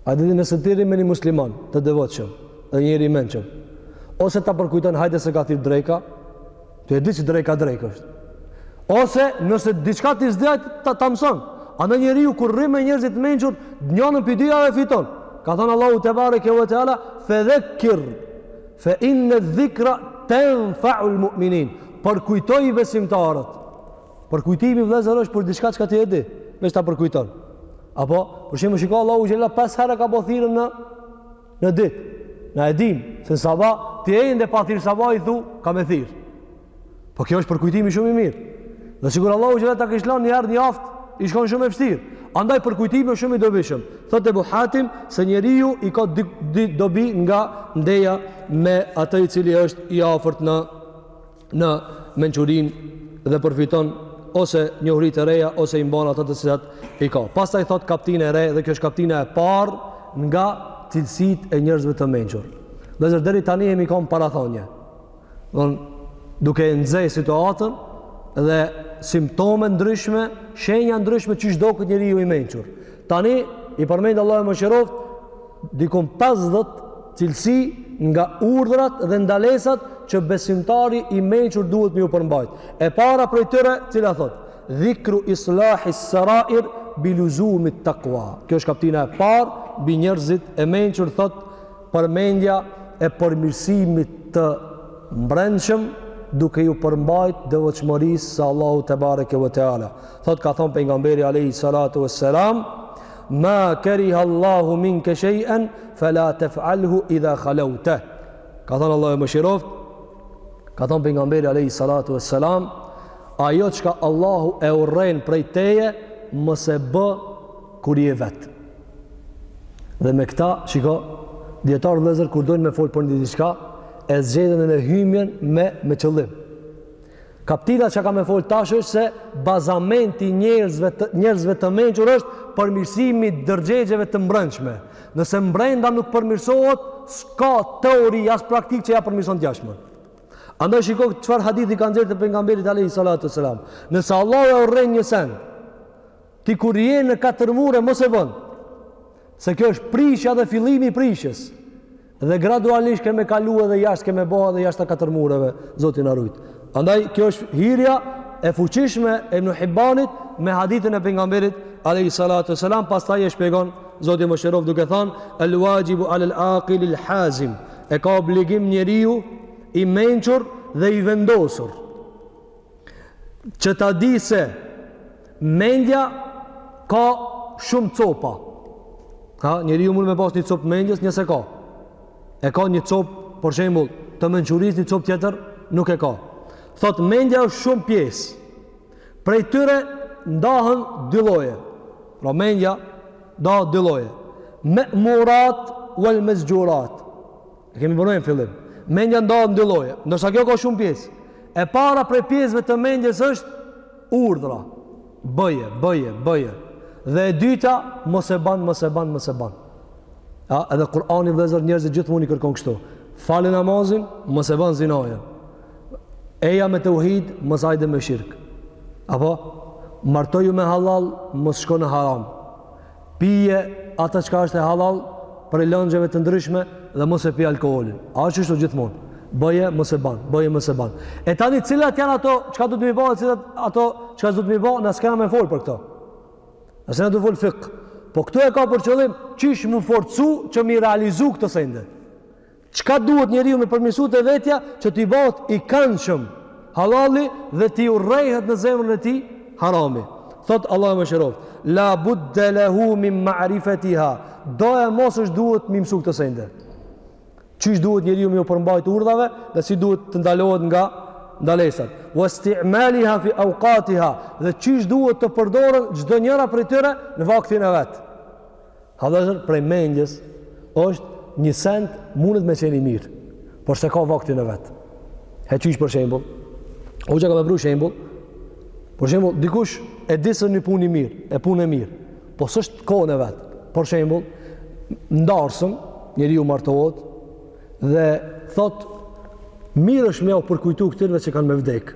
Andaj nëse ti rri me një musliman të devotshëm dhe njeri i mençëm, ose ta përkujton hajde se ka thirr drejka, Ti e di që drejka drejkë është. Ose nëse diçka ti s'di, ta ta mëson. Andaj njeriu kur rri me njerëz të mençur, njënën pi dyjave e fiton. Ka thënë Allahu tebareke ue teala, fedhekkir, fe inne dhikra tenfeul mu'minin. Përkujtoji besimtarët. Përkujtimi vllezër është për diçka çka ti e di. Veç ta përkujton. Apo, për shembull shiko Allahu xhele, pesë herë ka ba thirrjen në Në ditë, na e dimë, se në saba, ti e ende pa thirr saba, i thu, ka me thirr. Po kjo është përkujtim shumë i mirë. Dhe sikur Allahu xhele ta kish lanë njëherë një aftë, i shkonë shumë e vështirë. Andaj përkujtimi është shumë i dobishëm. Thotë Ebu Hatim se njeriu i ka dy, dy dobi nga ndeja me atë i cili është i afërt në në mençurinë, dhe përfiton ose njohuri të reja ose i mban ato të cilat i ka. Pastaj thot kaptinë e re dhe kjo është kaptina e parë nga cilësitë e njerëzve të mençur. Vllezër, deri tani jemi kanë parathonje. Don duke e nxej situatën dhe simptome ndryshme, shenja ndryshme qysh duket njeriu i mençur. Tani i përmend Allahu e mëshiroft Dikun pesëdhjetë cilësi nga urdhrat dhe ndalesat që besimtari i mençur duhet me ju përmbajt. E para prej tyre, cila thot, dhikru islahi sarair bi luzumi takwa. Kjo është kaptina e parë mbi njerëzit e mençur thot përmendja e përmirësimit të mbrendshëm duke ju përmbajt devotshmërisë së Allahut tebareke ve teala. Thot ka thon pejgamberi alaihi salatu vesselam Ma keriha Allahu minke shejën, fe la tef'alhu idha khalaute. Ka thonë Allahu e mëshiroft, ka thonë pejgamberi alejhi salatu ve selam, ajo çka Allahu e urren prej teje, mos e bë kur je vetë. Dhe me këta, shiko, dijetarët vllezër kur dojnë me folë për një diçka, e zgjedhin edhe hymjen me, me qëllim. Kaptina që ka me folë tash është se bazamenti i njerëzve të, njerëzve të mençur është përmirësimi i ndërgjegjeve të mbrendshme. Nëse mbrenda nuk përmirësohet, s'ka teori, as praktikë që ja përmirëson të jashmën. Andaj shiko çfarë hadithi ka nxjerr të pejgamberit Alejhi Salatu ve Selam. Nëse Allahu e urren një send, ti kur je në katër mure, mos e bën. Se kjo është prishja dhe fillimi i prishjes. Dhe gradualisht ke me kalu edhe jashtë, ke me bo edhe jashta katër mureve, Zoti na rujt. Andaj, kjo është hyrja e fuqishme e Ibnu Hibbanit me hadithin e pejgamberit, alejhi salatu ve selam, pastaj e shpjegon, Zoti e mëshiroft duke than, el waxhibu ale l'akil il hazim, e ka obligim njeriu i mençur dhe i vendosur. që ta di se mendja ka shumë copa ka njeriu mund me pas një copë mendjes një s'e ka e ka një copë për shembull të mençurisë një copë tjetër nuk e ka thot mendja është shumë pjesë prej tyre ndahen dy lloje pra mendja ndahet dy lloje memurat wal mezxhurat E kemi punuar në fillim. Mendja ndahet në dy lloje, ndërsa kjo ka shumë pjesë. E para prej pjesëve të mendjes është urdhra. Bëje, bëje, bëje. Dhe e dyta, mos e ban, mos e ban, mos e ban. A, edhe Kur'ani vllezër njerëzit gjithmonë i kërkon kështu. Fale namazin, mos e ban zinanë. Eja me teuhid, mos hajde me shirk. Apo, martohu me halal, mos shko në haram. pije atë çka është hallall prej lëngjeve të ndryshme dhe mos e pi alkoolin. A është kështu gjithmonë? Bane mos e ban, bane mos e ban. E tani cilat janë ato çka duhet me i ba, cilat ato çka duhet me i ba, na s'kena me fol për këto. Na s'jena duke fol fikh. Po këtu e ka për qëllim qysh m'u forcu që me i realizu këto sende. Çka duhet njeriu me përmirësu te vetja që t'i bëhet i këndshëm hallalli dhe t'i urrejhet në zemrën e tij harami. Thotë Allahu e mëshiroftë, la budda lahu min ma'rifatiha. Doemos është duhet me i mësu këto sende. Qysh duhet njeriu me u përmbajt urdhrave dhe si duhet të ndalohet nga ndalesat. Wa isti'maliha fi awqatiha. Dhe qysh duhet të përdoren çdo njëra prej tyre në vaktin e vet. Vëllezër prej mendjes është një send mundet me qenë i mirë, por s'e ka vaktin e vet. E qysh për shembull, hoxha ka me pru shembull, për shembull dikush e di se një punë e mirë, e punë e mirë, po s'është koha e vet. Për shembull, në dasëm, njeriu martohet dhe thotë mirë është me jau përkujtu këtyne që kanë me vdek.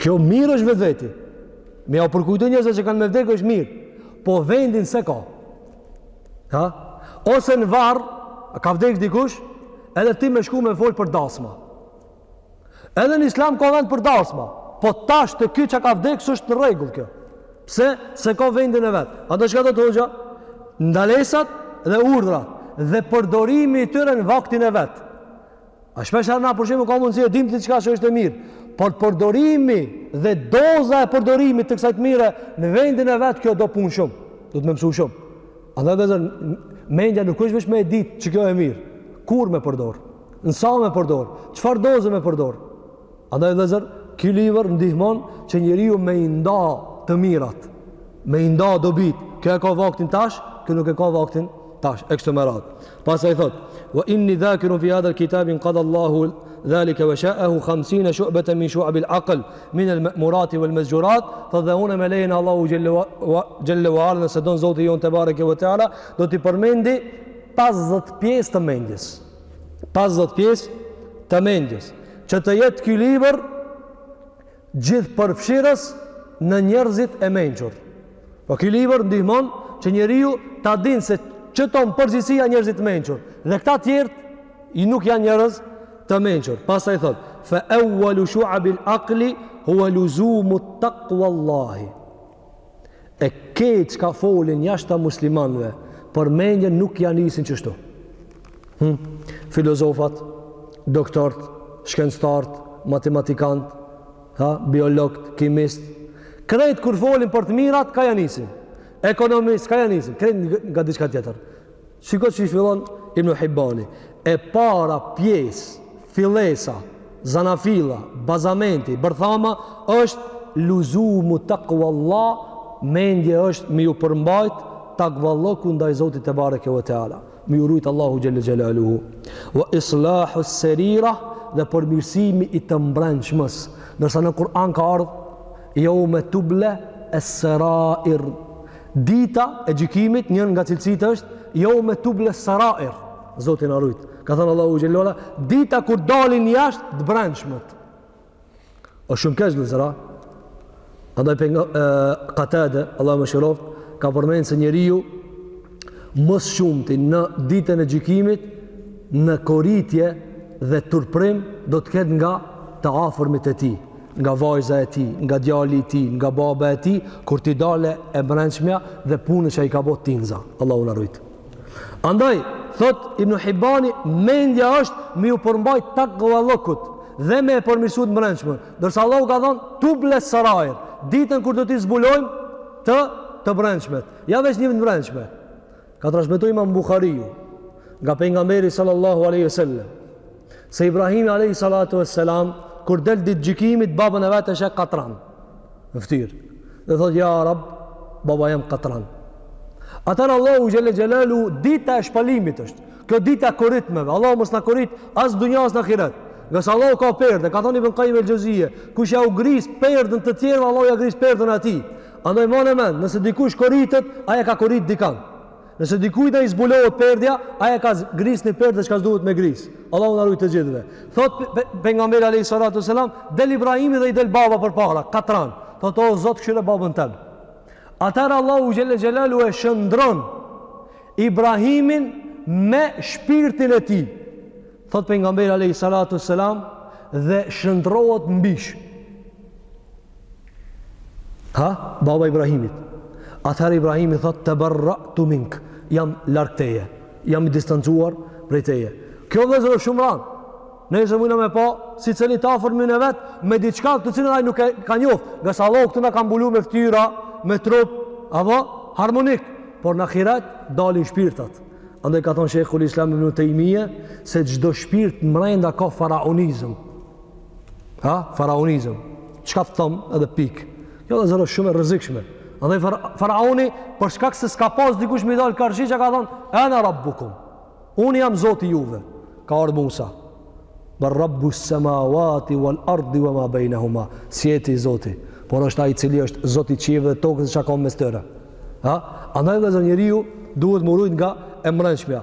Kjo mirë është vetveti. Me jau përkujtu njerëzve që kanë me vdekë është mirë. Po vendin s'e ka. Ha? Ose në varr, ka vdekë dikush, edhe ti me shku me folë për dasma. Edhe në islam ka vend për dasma. Po tash te ky që ka vdekë, s'është në rregull kjo. Pse? S'e ka vendin e vet. Atë çka thotë hoxha? Ndalesat dhe urdhra dhe përdorimi i tyre në vaktin e vet. A shpesh herë na për shembull ka mundësi e dim diçka që është e mirë, por përdorimi dhe doza e përdorimit të kësaj të mire në vendin e vet kjo do punë shumë, duhet me mësu shumë. Andaj vëllezër, mendja nuk është veç me e ditë që kjo e mirë. Kur me e përdor? Në sa me e përdor? Çfarë doze me e përdor? Andaj vëllezër, ky libër ndihmon që njeriu me i nda të mirat, me i nda dobitë. Kjo e ka vaktin tash, kjo nuk e ka vaktin tash. E kështu me radhë. Pastaj thotë: "Wa inni dhakirun fi hadha al-kitab in qada Allahu dhalika wa sha'ahu 50 shu'batan min shu'ab al-aql min al-ma'murat wal-mazjurat." Tha dhe unë me lejen e Allahut xhelle wa ala, nëse don Zoti jonë tebareke ve teala, do t'i përmendi 50 pjesë të mendjes. pesëdhjetë pjesë të mendjes, që të jetë ky libër gjithëpërfshirës në njerëzit e mençur. Po ky libër ndihmon që njeriu ta dinë se këta në përgjithësi janë njerëz të mençur dhe këta tjerët nuk janë njerëz të mençur. Pastaj thotë: "Fa awwalu shu'abil aqli huwa luzumu taqwallahi." E krejt çka folin jashta muslimanve, për mendjen nuk ja nisin qështu. Hmm? Filozofat, doktort, shkencëtarët, matematikant, ha? biologt, kimist, krejt kur folin për të mirat, kah ja nisin. Ekonomistët, kah ja nisin. Krejt nga diçka tjetër. Shiko si fillon Ibn Hibani. E para pjesë, fillesa, zanafilla, bazamenti, bërthama, është luzumu takua Allah, mendje është me ju përmbajt takvallëkut ndaj Zotit tebareke ve teala. Me ju rujt Allahu xhele xhelaluhu. Ve islahu serira dhe përmirësimi i të mbrendshmes. Ndërsa në Kur'an ka ardhë, jeume tubles-serair. Dita e gjykimit, njëra nga cilësit është, jeume tubles-serair, Zoti na rujt, ka thënë Allahu xhele ve ala, dita kur dalin jashtë të brendshmët. O shumë keq vllezër, andaj për nga e, Katade, Allahu e mëshiroftë, ka përmend se njeriu më së shumti në ditën e gjykimit në koritje dhe turprim do të ketë nga të afërmit e tij. nga vajza e tij, nga djali i tij, nga baba e tij, kur t'i dale e brendshmja dhe punët që ai ka bërë tinza. Allahu na rujt. Andaj thot Ibn Hibani, mendja është me ju përmbaj takvallëkut dhe me e përmirësu të brendshmen. Ndërsa Allahu ka thënë tubles-serair, ditën kur do t'i zbulojmë të të brendshmet. Ja veç një të brendshme. Ka transmetuar Imam Buhariu nga pejgamberi sallallahu alaihi wasallam se Ibrahimi alaihi salatu wassalam kur del ditë gjykimit babën e vet e sheh katran në fytyrë dhe thotë ja Rab baba jem katran Atëherë Allahu xhele xhelaluhu dita e shpalimit është kjo dita e koritmeve Allahu mos na koritt as dunja as në ahiret ngase Allahu ka perde ka thënë Ibn Qayyim el-Xheuzije kush ja u gris perdën të tjerëve Allahu ja gris perdën atij Andaj mbane mend, nëse dikush koritet, ai e ka korit dikand. Nëse dikujt i zbulohet perdja, ai e ka gris ni perde çka s'duhet me gris. Allahu na ruaj të gjithëve. Thot pejgamberi alayhi salatu selam, del Ibrahimi dhe i del baba përpara, katran. Thot o Zot, kshyre babën tem. Atëherë Allahu xhele xhelaluhu e shëndron Ibrahimin me shpirtin e tij. Thot pejgamberi alayhi salatu selam dhe shëndrohet n'bishë. Ha, baba Ibrahimit. Atëherë Ibrahimi thotë, teberra'tu mink, jam larg teje, jam i distancuar prej teje. Kjo vllezër shumë rand. Nëse mujna me pa, secili të afërmin e vetë, me diçka të cilën ai nuk e ka njoft. Ngase Allahu këtu na ka mbulu me ftyra, me trup, apo harmonik, por në ahiret dalin shpirtat. Andaj ka thonë Shejhul Islam Ibn Tejmije, se çdo shpirt mrenda ka faraonizm. Ha, faraonizëm. Çka të thom, edhe pik. Kjo vëllezër është shumë e rrezikshme. Andaj far, faraoni për shkak se s'ka pas dikush me i dal karshi çka ka thon, "Ana rabbukum." Unë jam Zoti i juve. Ka ardh Musa. Bal rabbu samawati wal ardi wama bainahuma. S'je ti Zoti. Por është ai i cili është Zoti i qiellit dhe tokës e çka ka mes tyre. Ha? Andaj vëllezër njeriu duhet m'u rujt nga e mbrendshmja.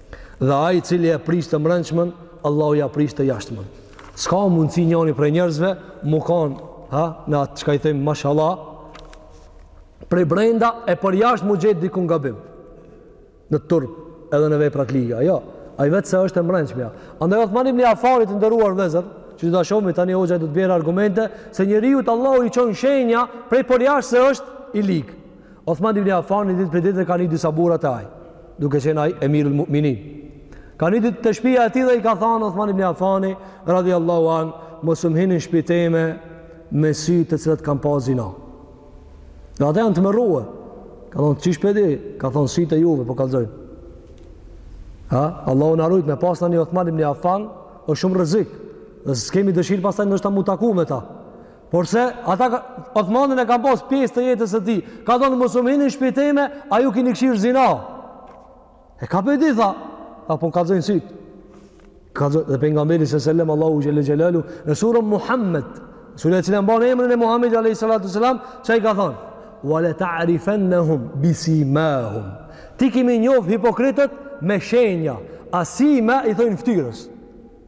Dhe ai i cili e prish të mbrendshmën, Allahu ia prish të jashtmën. S'ka mundësi njoni prej njerëzve m'u konë, ha, në atë çka i thojmë mashallah, prej brenda e përjashtë m'u gjet dikun gabim. Në turp edhe në vepra të liga. Jo, ai vetë se është e mbrendshmja. Andaj Uthman ibn Affani, të nderuar vëllezër, që do ta shohim tani hoxha do të bjerë argumente se njeriut Allahu i çon shenja prej përjashtë se është i ligë. Uthman ibn Affani një ditë prej ditëve kanë hi disa burra te ai, duke qenë ai Emirul Mu'minin. Kanë hi te shpia e tij dhe i ka thënë Uthman ibn Affani radhiyallahu an, mos um hini n'shpi teme me sy të cilët kanë pa zina. Dhe ata janë tmerru. Ka thonë, qysh pe di? Ka thonë, sytë e juve, po kalzojnë. Ha? Allahu na rujt me pas na një Othman ibn Affan, është shumë rrezik. Dhe s'kemi dëshirë pastaj ndoshta mu taku me ta. Porse, ata Othmanin e kanë pas pjesë të jetës së tij. Ka thonë, mos um hini n'shpi teme, a ju keni kqyr zina. E ka pe di, tha. Po kalzojnë sytë. Kalzojnë, dhe pejgamberi sellem, Allahu Xhelle Xhelaluhu, në surën Muhammed, sura e cila mban emrin e Muhammedit, a.s. çka i ka thonë, wa le ta'rifennehum bi simahum. Ti ki me i njoftë hipokritët me shenja, as-sima i thojnë ftyrës.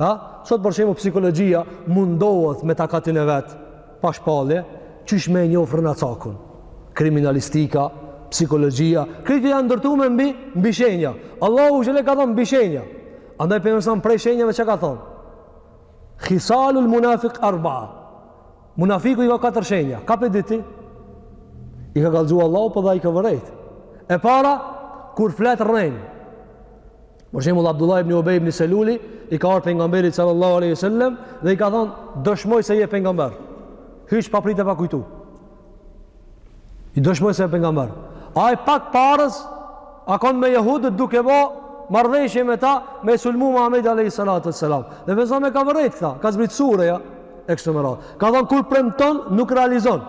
Ha? Sot për shembull psikologjia mundohet me takatin e vet, pa shpallje, qysh me e njoft rrenacakun. Kriminalistika, psikologjia, këto janë ndërtume mbi mbi shenja. Allahu xhele ka thënë mbi shenja. Andaj pejgamberi sellem prej shenjave çka ka thënë. Khisalul munafiq arba. Munafiku i ka katër shenja. Ka pe di ti. I ka kallxuar Allahu po edhe ai ka vërejt. E para kur flet rrenë. Për shembull Abdullah ibn Ubay ibn Seluli i ka ardh pejgamberit sallallahu alaihi wasallam dhe i ka thonë dëshmoj se je pejgamber. Hyç pa pritë e pa kujtu. I dëshmoj se je pejgamber. E pak para saj a konë me jehudët duke bo marrëveshje me ta me e sulmu Muhamedin alayhi salatu wassalam. Dhe vëllezër e ka vërejt këta, ka zbrit sureja e kështu me radhë. Ka thënë kur premton nuk realizon.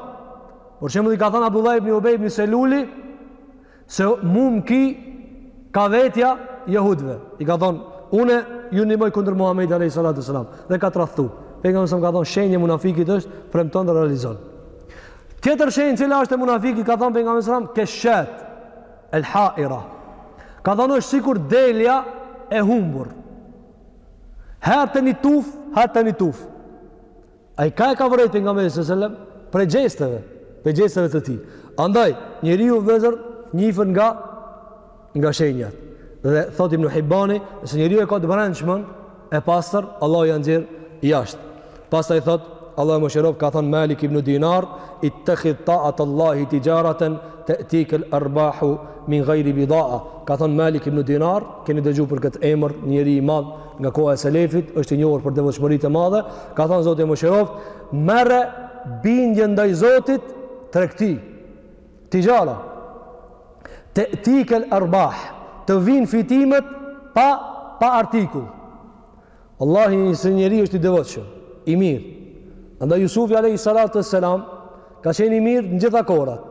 Për shembull i ka thënë Abdullah ibn Ubay ibn Seluli Se munafiki ka vajt te jehudve. I ka thonë, une ju nihmoj kundër Muhammed a.s. Dhe ka tradhtu. Pejgamberi a.s. ka thonë, shenjë e munafikit është, premton dhe s'realizon. Tjetër shenjë cila është e munafikit, ka thonë Pejgamberi a.s., keshat el haira. Ka thonë është sikur delja e humbur. Herë te një tufë, herë te një tufë. Ai ka e ka vërejt pejgamberi sallallahu alaihi wasallam prej gjesteve, prej gjesteve të tij. Andaj njeriu vëllezër njifet nga nga shenjat. Dhe thotë Ibn Hibani se njeriu e ka të brendshmën e pastër, Allahu ja nxjerr jashtë. Pastaj thotë Allahu e mëshiroftë ka thënë Malik ibn Dinar, ittakhid ta'at Allahi tijaratan ta'tika al-arbahu min ghayri bida'a. Ka thënë Malik ibn Dinar, keni dëgju për këtë emër, njeri i madh, nga koha e selefit, është i njohur për devotshmëri të madhe, ka thënë Zoti e mëshiroftë, merre bindjen ndaj Zotit tregti. Tijara. Tetikel arbah, të vijnë fitimet pa pa artikull. Allahi nëse njeri është i devotshëm, i mirë. Andaj Jusufi alayhi salatu wassalam ka qenë i mirë në gjitha kohrat.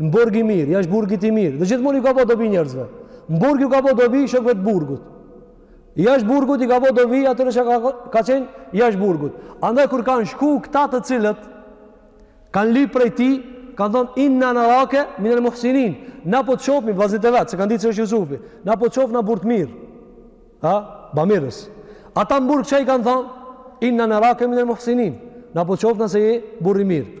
Në burg i mirë, jashtë burgit i mirë. Dhe gjithmonë ju ka ba dobi njerëzve. Në burg ju ka ba dobi shokëve të burgut. Jashtë burgut i ka bo dobi atyre që ka, ka qenë jashtë burgut. Andaj kur kanë shku këta të cilët, kanë lyp prej tij, kanë thonë, inna narake minel muhsinin, na po të shofmi, vllaznit e vet, s'e kanë dit që është Jusufi, na po të shofna burrë t'mirë, ha, bamirës. Ata në burg ça i kanë thonë, inna narake minel muhsinin, na po të shofna se je burrë i mirë.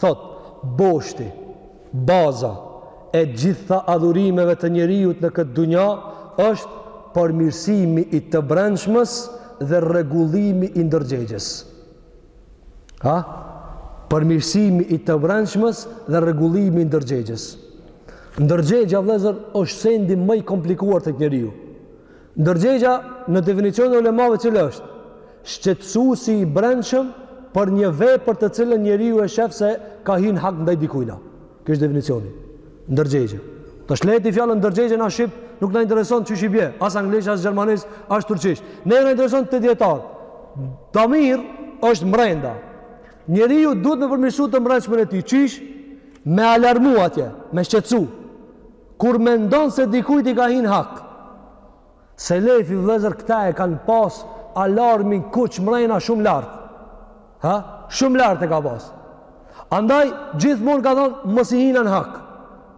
Thotë, boshti, baza e gjitha adhurimeve të njeriut në këtë dunja është përmirësimi i të brendshmës dhe rregullimi i ndërgjegjes. Ha? Përmirësimi i të brendshmës dhe rregullimi i ndërgjegjes. Ndërgjegja vëllezër është sendi më i komplikuar tek njeriu. Ndërgjegja në definicionin e ulemave cila është? Shqetësuesi i brendshëm për një vepër të cilën njeriu e shef se ka hin hak ndaj dikujna. Ky është definicioni. Ndërgjegje. Tash leje ti fjalën ndërgjegje në shqip, nuk na intereson qysh i bie, as anglisht, as gjermanisht, as turqisht. Ne na intereson te dijetarët. Damir është mbrenda. Njeriu duhet me përmirësu të mbrendshmën e tij. Qysh? Me alarmu atje, me shqetësu. Kur mendon se dikujt i ka hin hak. Selefi vëllezër këta e kanë pas alarmin kuq mrena shumë lart. Ha? Shumë lart e ka pas. Andaj gjithmonë ka thonë mos i hinan hak.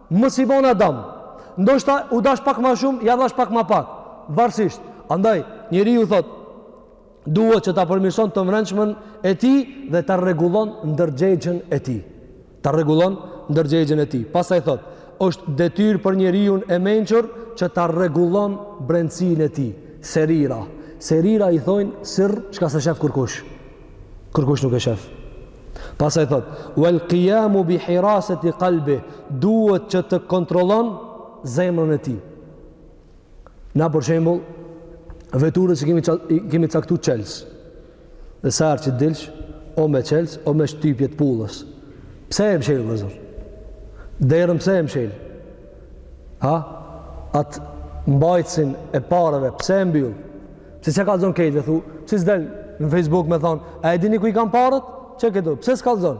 Mos i bona dëm. Ndoshta u dasht pak ma shumë, ja dhash pak ma pak. Varësisht. Andaj njeriu thotë duhet që ta përmirëson të mbrendshmën e tij dhe ta rregullon ndërgjegjen e tij. Ta rregullon ndërgjegjen e tij. Pastaj thotë, është detyrë për njeriun e mençur që ta rregullon brendësinë e tij, serira. Serira i thonë sirr, çka s'e shef kurkush. Kurkush nuk e shef. Pastaj thotë, wal qiyamu bi hirasati qalbi, duhet që të kontrollon zemrën e tij. Na për shembull, veturës që kemi kemi caktu çelës. Dhe sa herë që dilsh, o me çelës, o me shtypje të pullës. Pse e mshel vllezër? Derën pse e mshel? Ha? At mbajtsin e pareve pse e mbyll? Pse s'e kallxon këtë, thu, pse s'del në Facebook me thonë, a e dini ku i kam paret? Qe këtu, pse s'kallxon?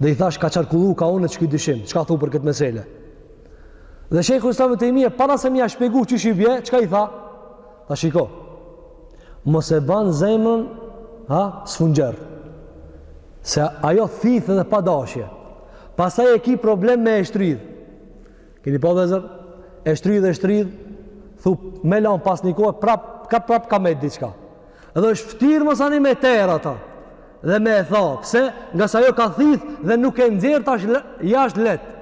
Dhe i thash ka qarkullu ka unë qiky dyshim, çka thu për këtë mesele. Dhe Shejhul Islam Tejmije para se m'ia shpjegu qysh i bje, çka i tha? Tha shiko, mos e ban zemrën, ha, sfungjer. Se ajo thith edhe pa dashje. Pastaj e ki problem me e shtrydh. Keni pa vllezër? E shtrydh, e shtrydh, thu me la pas një kohë, prap ka, prap ka met diçka. Dhe është vshtirë masanej me ter ata. Dhe me e tha, pse? Ngase ajo ka thith dhe nuk e nxjerr tash jashtë lehtë.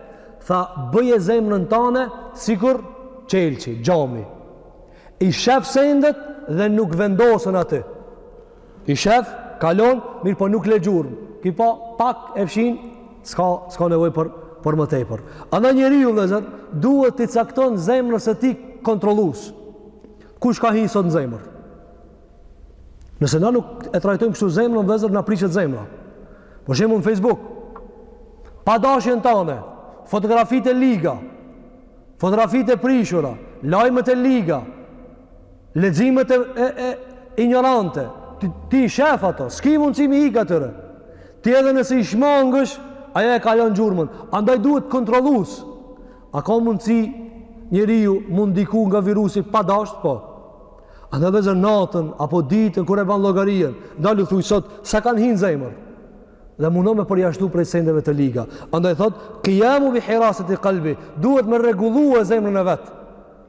Tha, bëje zemrën tane, sikur qelqi, xhami. I shef sendet dhe nuk vendosën aty. I shef, kalon, mirëpo nuk le gjurmë. Ki pa, pak e fshin, s'ka, s'ka nevoj për, për më tepër. Andaj njeriu, vllezër, duhet t'i cakton zemrës së tij kontrollues. Kush ka hi sot në zemër? Nëse na nuk e trajtojmë kështu zemrën, vllezër na prishet zemra. Për shembull në Facebook, pa dashjen tane, fotografitë e liga, fotografitë e prishura, lajmet e liga, leximet e, e, e injorante, ti, ti shef ato, s'ki mundësi m'i ik atyre. Ti edhe nëse i shmangesh, ajo e ka lon gjurmën. Andaj duhet kontrollues. A ka mundësi njeriu m'u ndiku nga virusi pa dashtë? Po. Andaj vllezër natën, apo ditën, kur e ban llogarinë, ndalu thuj sot, sa kanë hi n'zemër? Dhe mundohu me përjashtu prej sendeve të liga. Andaj thotë, kijamu bi hiraseti kalbi, duhet me rregullu zemrën e vet.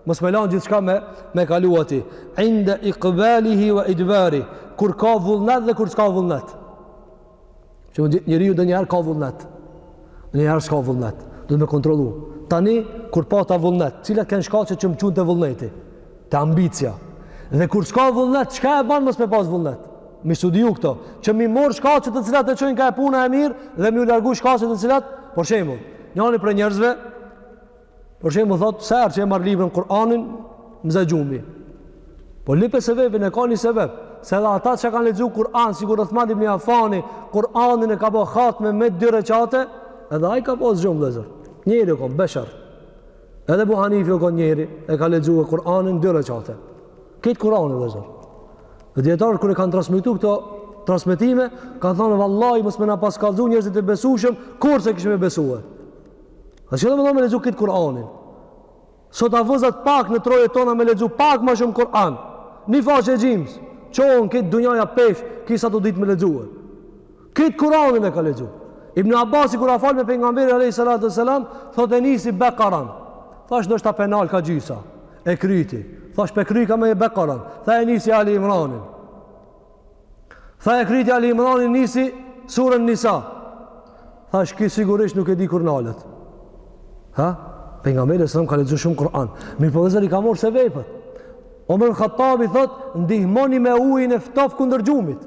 Mos me lanë gjithçka me, me kalu aty. Inde ikbalihi ve idbarih, kur ka vullnet dhe kur s'ka vullnet. Se njeriu ndonjëherë ka vullnet. Ndonjëherë s'ka vullnet. Duhet me kontrollu. Tani, kur pata vullnet, cilat kenë shkaqet që më çunë te vullneti? Te ambicia. Dhe kur s'ka vullnet, çka e ban mos me pas vullnet? M'i studiu këto. Që m'i marrë shkaqet të cilat e çojnë kah puna e mirë dhe m'iu largu shkaqet të cilat, për shembull, njani prej njerëzve, Për shembull thotë sa herë që e marr librin Kur'anin, më za gjumi. Po lype sebebin, e ka një sebeb, se edhe ata që kanë lexu Kur'an, sikur Uthman ibn Affani, Kur'anin e ka bo hatme me dy reqate, edhe ai ka pas gjum vllezër. Njeri u kon, beshar. Edhe Ebu Hanifja u kon njeri, e ka lexu Kur'anin dy reqate. Këtë Kur'anin vllezër. Dijetarët kur i kanë transmetu këto transmitime, kanë thonë, vallahi, mos me na pas kallëzu njerëzit e besueshëm, kurrë s'e kishim besue. A që do me lexu këtë Kur'anin? Sot a vëllezër pak në trojet tona me lexu pak ma shumë Kur'an. Një faqe e gjymës. Çohet kjo dunjaja peshë, ky s'â tu ditë me lexue. Këtë Kur'anin e ka lexu. Ibn Abasi kur â falë me Pejgamberin alejhi salatu ue selam, thot e nisi Bekaran. Thash ndoshta po e nal ka gjysa. E kryti. Thash po e kryka me Bekaran. Tha e nisi Ali Imranin. Tha e kryti Ali Imranin nisi suren Nisa. Thash ky sigurisht nuk e di kur nalet. Ha? Pejgamberi alejhi selam ka lexu shumë Kur'an. Mirëpo vllezër i ka marrë sebebet. Omer Khattabi thot, ndihmoni me ujin e ftoftë kundër gjumit.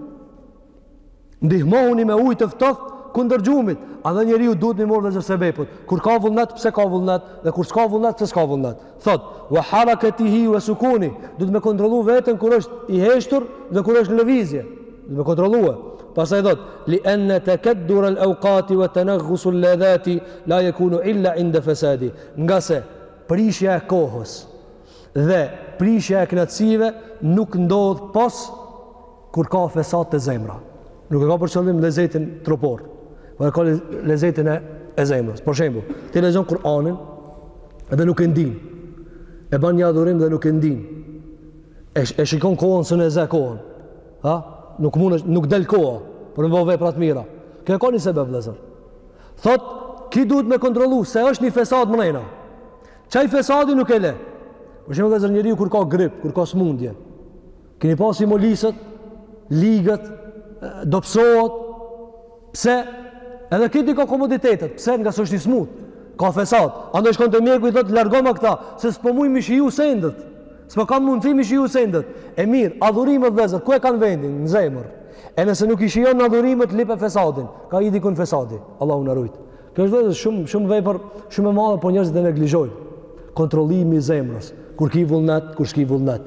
Ndihmoni me ujë të ftoftë kundër gjumit. Edhe njeriu duhet me i marrë vllezër sebebet. Kur ka vullnet, pse ka vullnet? Dhe kur s'ka vullnet, pse s'ka vullnet? Thotë, "Wa harakatihi wa sukunihi", duhet me kontrollu veten, kur është i heshtur dhe kur është në lëvizje. Duhet me kontrollue. Pastaj thotë, "Li anna takaddura al-awqat wa tanaghusa al-ladhati la yakunu illa 'inda fasadi", ngase prishja e kohës dhe prishja e kënaqësive nuk ndodh pos Kur ka fesad te zemra, nuk e ka për qëllim lezetin trupor, por e ka lezetin e e zemrës. Për shembull, ti lexon Kur'anin dhe nuk e ndin. E bën një adhurim dhe nuk e ndin. E, e shikon kohën s'e nxe koha. Ha? Nuk mund nuk del koha për me bo vepra të mira. Kjo ka një sebeb vëllezër. Thot, ky duhet me kontrollu se është një fesad mrena. Qaj fesadi nuk e le. Për shembull, vëllezër njeriu kur ka grip, kur ka smundje, Keni pa si moliset, liget, dobsohet, pse, edhe ky i ka komoditetet, pse ngase është i smut, ka fesad, andaj shkon te mjeku i thotë, largoma këta, se s'po muj me i shiju sendet, s'po kam mundësi me i shiju sendet, e mirë, adhurimet vllezër, ku e kanë vendin, në zemër, e nëse nuk i shijon adhurimet, lype fesadin, ka i dikun fesadi, Allahu na ruajt. Kjo është vllezër shumë vepër, shumë e madhe, po njerëzit e neglizhojnë. Kontrollimi i zemrës, kur ki vullnet, kur s'ki vullnet.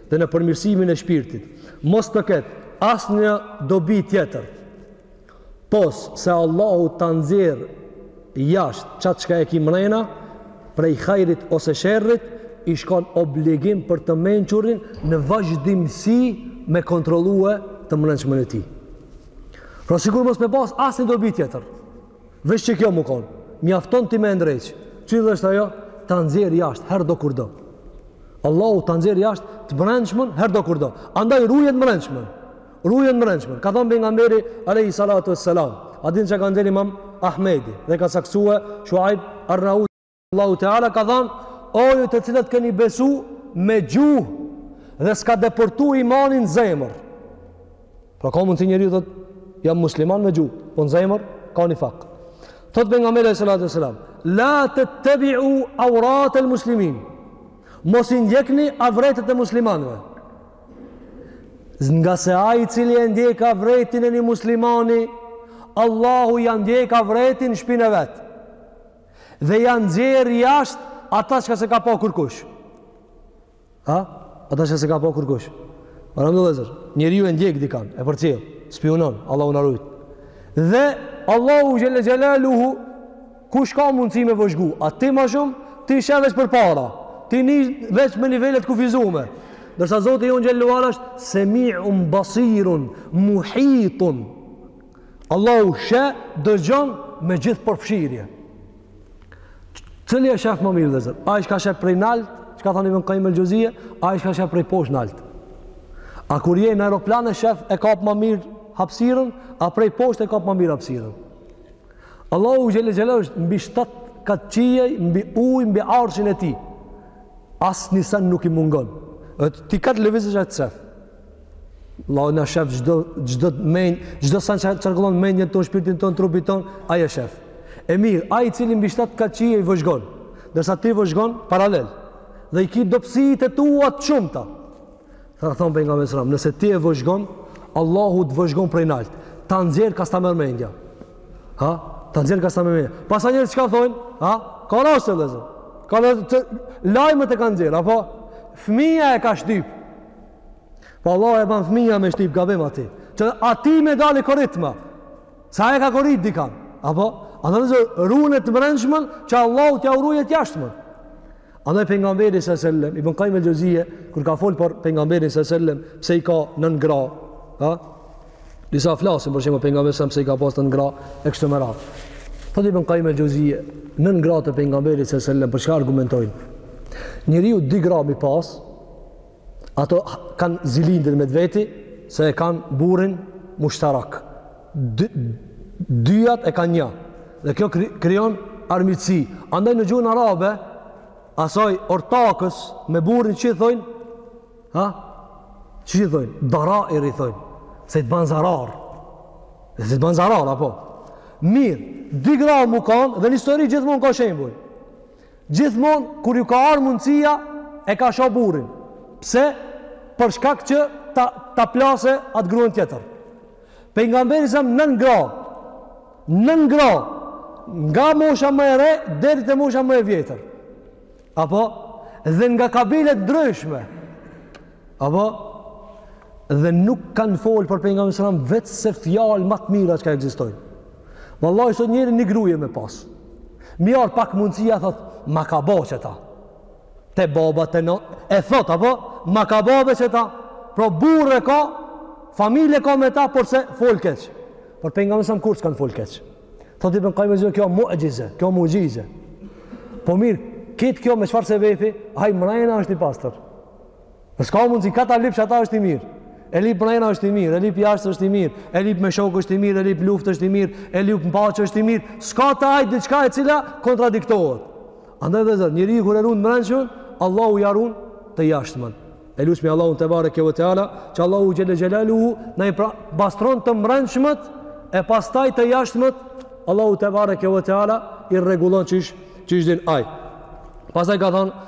dhe në përmirësimin e shpirtit, mos të ketë asnjë dobi tjetër, pos se Allahu ta nxjerr jashtë qatë çka e ki mrena, prej hajrit ose sherrit, i shkon obligim për të mençurin në vazhdimësi me kontrollue të mrendshmen e tij. Pra sikur mos me pas asnjë dobi tjetër, Veç që kjo me kon, mjafton ti me e ndreq. Qysh është ajo, ta nxjerr jashtë, herdokurdo. Allahu ta nxjerr jashtë, të mrendshmen, herdokurdo. Andaj rujeni t'mrendshmen, rujeni t'mrendshmen. Ka thonë pejgamberi, alejhi salatu ve selam, hadithin që ka nxjerr imam Ahmedi, dhe e ka saktësue Shuaib Arnaut. Allahu Teala ka thënë: "O ju të cilët keni besu me gjuhë dhe s'ka depërtu imani n'zemër." Pra ka mundsi njeriu të thotë jam musliman me gjuhë, po në zemër ka nifak. Thot pejgamberi alejhi salatu ve selam: "La tattabi'u awrat al-muslimin." Mos i ndjekni avretet e muslimanëve. Ngase ai i cili e ndjek avretin e një muslimani, Allahu ja ndjek avretin në shpinë e vet. dhe ja nxjerr jashtë atë çka s'e ka pa kërkush. Ha? Atë çka s'e ka pa kërkush. Prandaj vëllezër, njeriu e ndjek dikan, e përcjell, spionon, Allahu na rujt. Dhe Allahu xhele xhelaluhu, kush ka mundësi me vëzhgu? A ti ma shumë, ti sheh veç përpara, ti nin veç me nivele të kufizume. Ndërsa Zoti jonë xhele ve ala është, semiun basirun, muhitun, Allahu sheh, dëgjon me gjithëpërfshirje. Cili e shef më mirë vëllezër? Ai çka shef prej naltë, siç ka thanë Ibn Kajim el-Xheuzije, a ai çka shef prej poshtë naltë. A kur je në aeroplan e shef e kap më mirë hapsirën, a prej poshtë e kap më mirë hapsirën. Allahu xhele ve ala është mbi shtatë kat qiej, mbi uj, mbi arshin e tij. Asnjë sen nuk i mungon. E ti kah të lëvizësh ai të shef. Allahu na shef çdo çdo mend, çdo sen qarkullon n'mendjen tonë, shpirtin tonë, trupin tonë, ai e shef. E mirë, ai i cili mbi shtat kat qiej vëzhgon. Ndërsa ti vëzhgon paralel. Dhe i ki dobësitë e tua të shumta. Ka thon pejgamberi sallallahu nëse ti e vëzhgon, Allahu të vëzhgon prej nalt. Ta nxjerr ka s'ta merr mendja. Ha? Ta nxjerr ka s'ta merr mendja. Pas sa njerëz çka thonë? Ha? Ka raste vëllezër, ka raste lajmet e kanë nxjerr, apo fëmia e ka shtyp. Po Allahu e ban fëmija me shtyp gabim ati. Që ati me dal e korit, masi e ka korit dikan. Apo? A vëllezër, runi të mrendshmen që Allahu t'jau ruje të jashtmen. A në pejgamberi sallallahu alejhi ve sellem, Ibn Kajim el-Xheuzije, kur ka folë për pejgamberin sallallahu alejhi ve sellem, pse i ka nënt gra, ha? Disa flasin, për shembull pejgamberi pse i ka pas nënt gra, e kështu me radhë. Thotë Ibn Kajim el-Xheuzije, nënt gra të pejgamberit sallallahu alejhi ve sellem, për çka argumentojnë? Njeriu dy gra me i pas, Ato kanë zili ndërmjet veti se e kanë burrin mushtarak. Dy, dyjat e kanë një. Dhe kjo krijon armiqësi. Andaj në gjuhën arabe asaj ortakës me burrin ç'i thonë? Ha? Ç'i thonë? Darra i thojnë. Se të bën zarar. Se të bën zarar apo? Mirë, dy gra mu kanë dhe në histori gjithmonë ka shembull. Gjithmonë kur ju ka ardhur mundësia e ka shoh burrin. Pse? Për shkak që ta ta plase atë gruan tjetër. Pejgamberi a.s. nën gra. Nën gra. Nga mosha më e re deri te mosha më e vjetër. Apo dhe nga kabile të ndryshme. Apo dhe nuk kanë fol për pejgamberin sallallahu alajhi wasallam veç se fjalë më të mira që ekzistojnë. Vallahi sot njëri një grue me pas. Me i ardh pak mundësia thot, ma ka bo qeta. Te baba, te nona thot apo ma ka bo be qeta. Pro burrë ka, familje ka me ta, por se fol keq. Por pejgamberin a.s. kurrë s'kanë fol keq. Thot Ibn Kajjimi se kjo mu'jize, kjo mu'jize. Po mirë, këtë kjo me çfarë sebebi, ai mrena është i pastër. S'ka mundësi, ka ta lyp qaty është i mirë. E lyp mrena është i mirë, e lyp jashtë është i mirë, e lyp me shokë është i mirë, e lyp n'luftë është i mirë, e lyp në paqe është i mirë. S'ka te ai diçka e cila kontradiktohet. Andaj dhe zërë, njeri kur e run të mrendshmen, Allahu ia run të jashtmen. E lusim Allahun tebareke ve teala, që Allahu xhel-le xhelaluhu, na i pa, pastron të mrendshmet, e pastaj të jashtmet, Allahu tebareke ve teala, i rregullon qysh, qysh din ai. Pastaj ka thonë,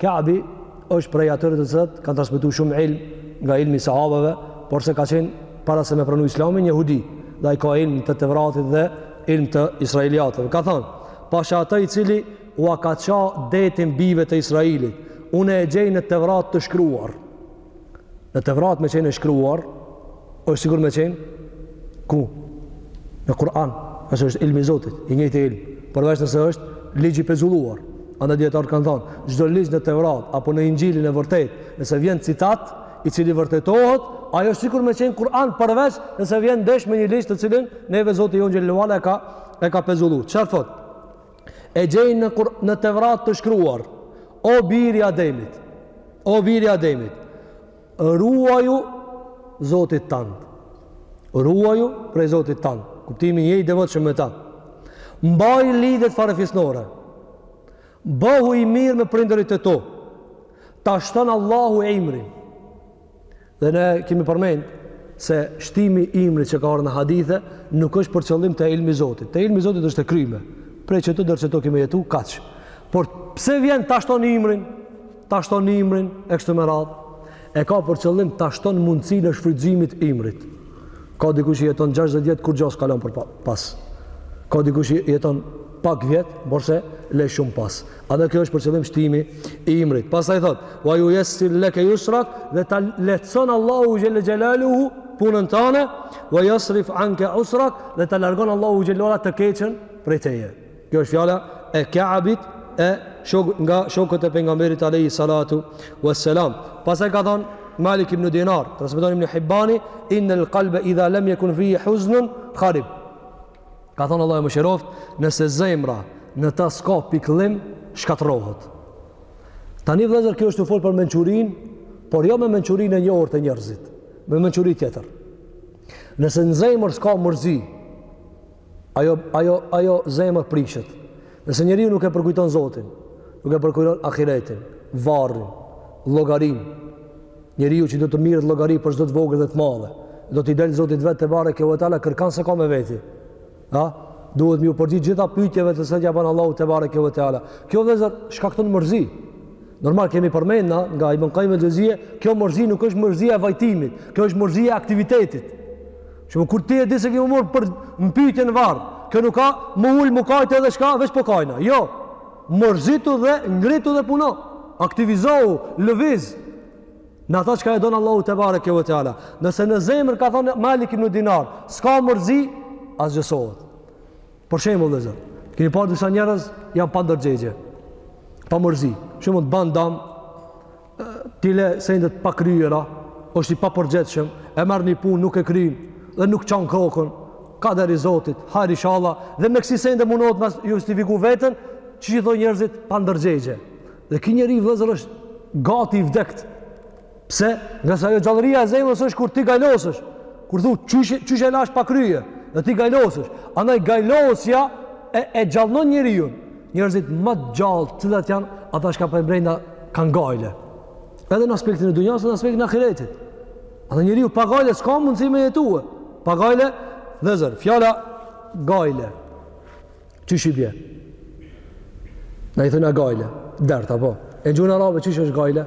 Ka'bi është prej atyre të cilët kanë transmetuar shumë ilm nga ilmi i sahabeve, por se ka qenë para se me pranu islamin jehudi, dhe ai ka ilm të Tevratit dhe ilm të Israiliatëve. Ka thënë, pasha atë i cili ua ka ça detin bijve të Israilit, unë e gjej në Tevrat të shkruar. Në Tevrat me qenë e shkruar, është sikur me qenë, ku? Në Kur'an, nëse është ilmi i Zotit, i njëjtë ilm, përveç nëse është ligj i pezulluar. Andaj dijetarët kanë thonë, çdo ligj në Tevrat, apo në Inxhilin e vërtetë, nëse vjen citat, i cili vërtetohet, ajo është sikur me qenë Kur'an përveç nëse vjen ndesh me një ligj të cilin neve Zoti jonë xhel-le ve ala e ka, e ka pezullu. Çar thotë? E gjej në Kur në Tevrat të shkruar, o biri i Ademit, o biri i Ademit, ruaju Zotit tand. Ruaju prej Zotit tand. Kuptimi je i devotshëm me ta. Mbaj lidhjet farefisnore. Bëhu i mirë me prindërit e tu. Ta shton Allahu ymrin. Dhe ne kemi përmend se shtimi i ymrit që ka ardh në hadithe nuk është për qëllim te ilmi i Zotit. Te ilmi i Zotit është e kryme. Prej qëtu deri qëtu ke me jetu, kaqë. Por pse vjen ta shton ymrin? Ta shton ymrin e kështu me radhë? E ka për qëllim ta shton mundësinë e shfrytëzimit t'ymrit. Ka dikush jeton 60 vjet kurgjo s'ka lon përpas. Ka dikush jeton pak vjet, porse le shumë pas. Edhe kjo është për qëllim shtimi i ymrit. Pastaj thot, "Wa yuyassir laka yusrak" dhe ta lehtëson Allahu xhel-le xhelaluhu punën tënde, "Wa yasrif anka usrak" dhe ta largon Allahu xhel-le xhelaluhu të keqën prej teje. Kjo është fjala e Ka'bit, shok nga shokët e pejgamberit alayhi salatu wassalam. Pastaj ka thon Malik ibn Dinar, transmeton Ibn Hibbani, "Inna al-qalba idha lam yakun fihi huznun kharib." Ka thonë Allahu e mëshiroftë, nëse zemra në ta s'ka pikëllim, shkatrohet. Tani vllezër kjo është tu fol për mençurinë, por jo me mençurinë e njohur te njerëzit, me mençuri tjetër. Nëse në zemër s'ka mërzi, ajo, ajo, ajo zemër prishet. Nëse njeriu nuk e përkujton Zotin, nuk e përkujton Ahiretin, varrin, llogarinë, Njeriu që do të mirret n'llogari për çdo të vogël dhe të madhe, do t'i del Zotit vetë tebareke ve teala kërkan s'e ka me veti. Ha? Duhet m'iu përgjigj gjitha pyetjeve të cilat ja bën Allahu tebareke ve teala. Kjo vllezër shkakton mërzi. Normal kemi përmend na nga Ibn Qayyim al-Jawziyya, kjo mërzi nuk është mërzia e vajtimit, kjo është mërzia e aktivitetit. Kur ti e di se ke m'u marr në pytje n'varr, kjo nuk ka m'u ul me kajt edhe çka, veç po kajna. Jo. Mërzitu dhe ngritu dhe puno. Aktivizohu, lëviz. Në ata çka e don Allahu tebareke ve teala. Nëse në zemër ka thonë Malik ibn Dinar, s'ka mërzi, asgjësohet. Për shembull, vllezër. Keni parë disa njerëz, janë pa ndërgjegje. Pa mërzi. Shumë të ban dam, t'i le sendet të pakryera, është i papërgjegjshëm, e merr një punë, nuk e kryen dhe nuk çan kokën. Kaderi i Zotit, hajr ishalla dhe me kësi sende mundohet me justifiku veten, qysh i thojn njerëzit pa ndërgjegje. Dhe ky njeri vëllezër është gati i vdekt. Pse? Ngase ajo gjallëria e zemrës është kur ti gajlosesh, kur thu qysh e lash pa krye, dhe ti gajlosesh. Andaj gajlosja e e gjallnon njeriun. Njerëzit ma t'gjallë cilët janë ata çka përmbrenda kanë gajle. Edhe në aspektin e dunjas, edhe në aspektin e ahiretit. Ata, njeriu pa gajle s'ka mundësi me jetue. Pa gajle, vllezër, fjala gajle. Qysh i bje? Na i thojna gajle. Dert, a po? E n'gjuhën arabe, qysh është gajle?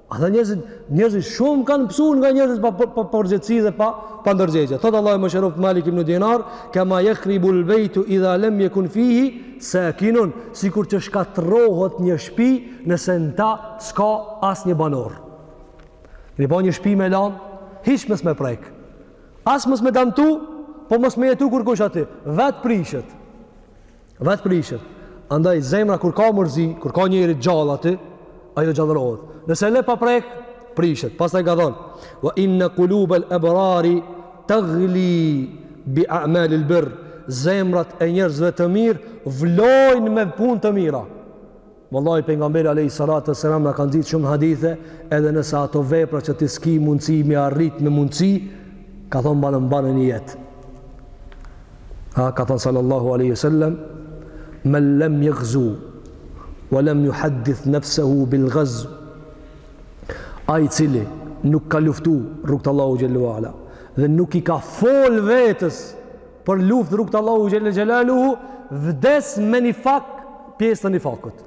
Edhe njerëzit, njerëzit shumë kanë pësu nga njerëzit pa pa, pa përgjegjësi dhe pa pa ndërgjegje. Thot Allahu e mëshiroftë Malik ibn Dinar, kama yakhribu al-baytu idha lam yakun fihi sakinun, sikur që shkatërrohet një shpi nëse në të s'ka asnjë banor. Me e ba një shpi me lan, hiç mos me e prek. As mos me e damtu, po mos me jetu kurkush aty, vetë prishet. Vetë prishet. Andaj zemra kur ka mërzi, kur ka njeri të gjallë aty, ajo gjallërohet. Nëse e le pa prek, prishet. Pastaj ka thonë, wa inna qulub al-abrari taghli bi a'malil birr, zemrat e njerëzve të mirë vlojnë me punë të mira. Vallahi pejgamberi alejhi salatu selam na ka nxit n'shumë hadithe, edhe nëse ato vepra që ti s'ki mundësi m'i arrit me mundësi, ka thon bane bane nijet. Ha ka thon sallallahu alejhi wasallam, "Men lam yaghzu wa lam yuhaddith nafsahu bil ghazw" Ai cili nuk ka luftu n'rrugë t'Allahut xhel-le ve ala dhe nuk i ka fol vetes për luftë n'rrugë t'Allahut xhelle xhelaluhu vdes me nifak pjesë të nifakut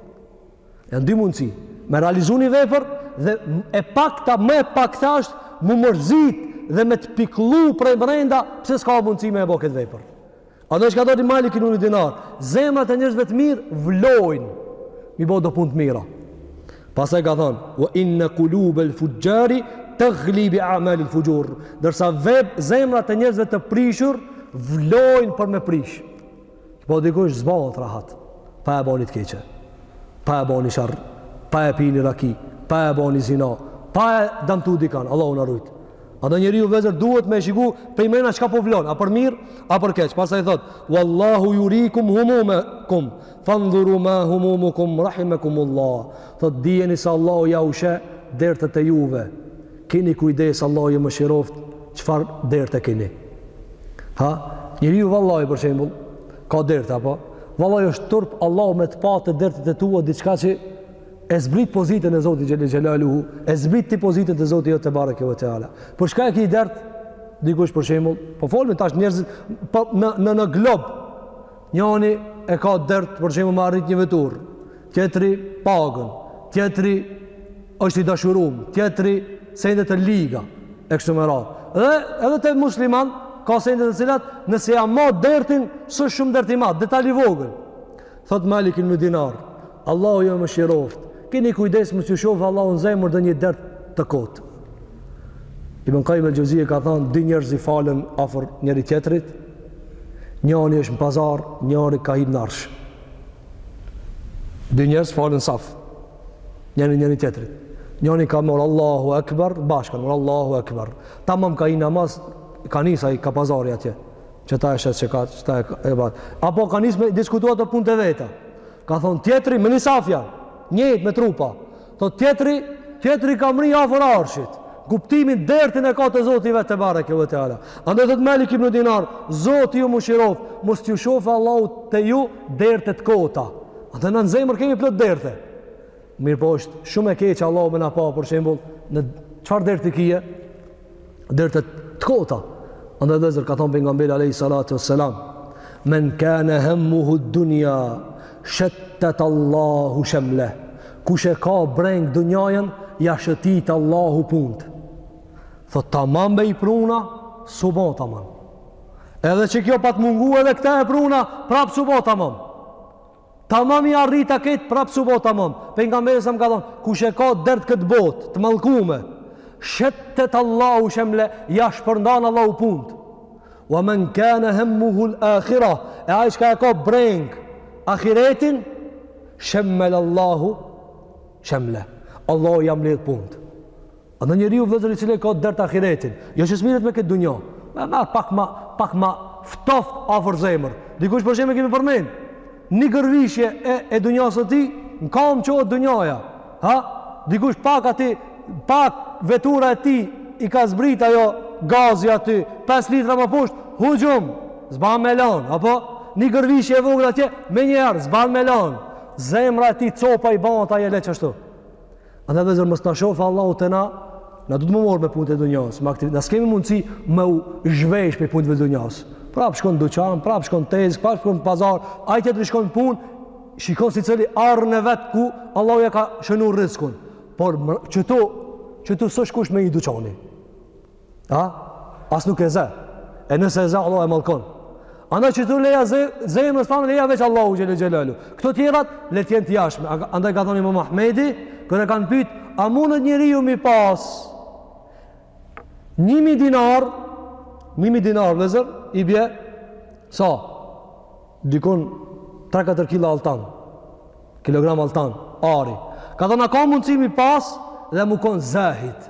janë dy mundësi me realizu një vepër dhe e pakta më e pakta është m'u mërzit dhe me të pikllu prej brenda pse s'ka mundësi me e bo këtë vepër andaj çka ka thonë Malik ibnu Dinar zemrat e njerëzve të mirë vlojnë m'i bo do punë të mira Pastaj ka thonë: "Wa inna qulub al-fujjari taghli bi a'mal al-fujur." Ndërsa veç zemrat e njerëzve të prishur vlojnë për me prish. Po dikush s'bahet rahat, pa e ba ni të keqe, pa e ba ni sherr, pa e pi ni raki, pa e ba ni zina, pa e damtu dikan, Allahu na rujt. Andaj njeriu vëllezër duhet me shiku prej mrena çka po vlon, a për mirë, a për keq. Pastaj thot: "Wallahu yurikum humumakum." Fandhuru ma humumukum rahimakumullah. Thot dijeni se Allahu jau sheh dertet e juve. Kini kujdes Allahu ju mëshiroftë çfarë derte kini. Ha, njeriu vallahi për shembull ka dertë apo vallahi është turp Allahu me t'i pa dertet e tua diçka që e zbrit pozitën e Zotit Xhelle Xhelaluhu, e zbrit ti pozitën e Zotit tebareke ve teala. Për çka e ki dert? Dikush për shembull, po folim tash njerëz po në në në glob Njani e ka dert për shembull me arrit një vetur, tjetri pagën, tjetri është i dashurum, tjetri sende të liga e kështu me radhë. Dhe edhe te musliman ka sende të cilat nëse ja ma dertin, së shumë dert i madh, detal i vogël. Thot Malik ibn Dinar, Allahu ju mëshiroftë, keni kujdes mos ju shoh Allahu në zemër ndonjë dert të kotë. Ibn Qayyim al-Jawzi ka thënë dy njerëz falen afër njëri tjetrit, Njoni është m'pazar, njoni ka hi n'arsh. Dy njerëz falën saf. Ngjat njëni tjetrit. Njoni ka marr Allahu Akbar, bashkë kanë marr Allahu Akbar. Tamam ka hi n'namaz, ka nis ai ka pazari atje. Që ta është që ka, që ta e bat. Apo ka nisë me diskutu ato punët e veta. Ka thonë tjetri me ni saf janë, njëjt me trupa. Thot tjetri, tjetri ka mri afër arshit. Kuptimin dertin e ka te Zoti vet tebareke ve teala. Andaj thot Malik ibn Dinar, Zoti ju mëshirof, mos t'ju shofë Allahu te ju derte të kota. Andaj në zemër kemi plot derte. Mirëpo është shumë e keqe Allahu me na pa për shembull në çfarë derti kije? derte të kota. Andaj vëllezër ka than pejgamberi alayhi salatu wassalam, "Men kana hamuhu ad-dunya, shattat Allahu shamla." Kush e ka breng dunjanë, ja shëtit Allahu punt. Thot tamam be i pruna, s'u bo tamam. Edhe që kjo pat mungu edhe këta e pruna, prap s'u bo tamam. Tamam i arrita këtë prap s'u bo tamam. Pejgamberi alejhi selam ka thonë, kush e ka dert këtë botë, të mallkume. Shettet Allahu shemle, ja shpërndan Allahu punt. Wa man kana hammuhu al-akhirah, e ai çka e ka breng ahiretin, xheme'a Allahu shemle. Allahu ja mledh punt. Andaj njeriu vëllezër i cili e ka dert ahiretin, jo që s'mirret me këtë dunja, me marr pak ma, pak ma ftoft afër zemër, dikush për shembull e kemi përmen, një gërvishje e, e dunjasë së tij, nëkëmb çohet dunjaja, ha, dikush pak ati, pak vetura e tij, i ka zbrit ajo gazi aty, 5 litra ma poshtë, hup gjumë, s'ban me lanë, apo, një gërvishje e vogël atje, menjëherë, s'ban me lanë, zemra e tij copa i bahet, a jele qashtu, Andaj vllezër mos ta shofë Allahu te na, na do t'mu morë me punët e dunjas, me aktivit, na s'kemi mundësi me u zhvesh prej punëve t'dunjas. Prapë shkon duqan, prapë shkon tezgë, prapë shkon pazar, ai tjetri shkon punë, shkon secili arën e vet ku Allahu ja ka shënu rrizkun. Por qëtu, qëtu s'osht kush me hi duqani. A? As nuk e ze. E nëse e ze, Allahu e malkon. Andaj qëtu leja, zemrës tane, leja veç Allahut xhele xhelaluhu. Këto tjerat, le t'jenë të jashme. Andaj ka thon imam Ahmedi, kur e kanë pytë, a mundet njeriu mi pas? Njimi dinar, njimi dinar, vllezër, i bje, sa? Dikun 3-4 kilo altan, kilogram altan, ari. Ka thon, a ka mundësi mi pas dhe mu konë zahid.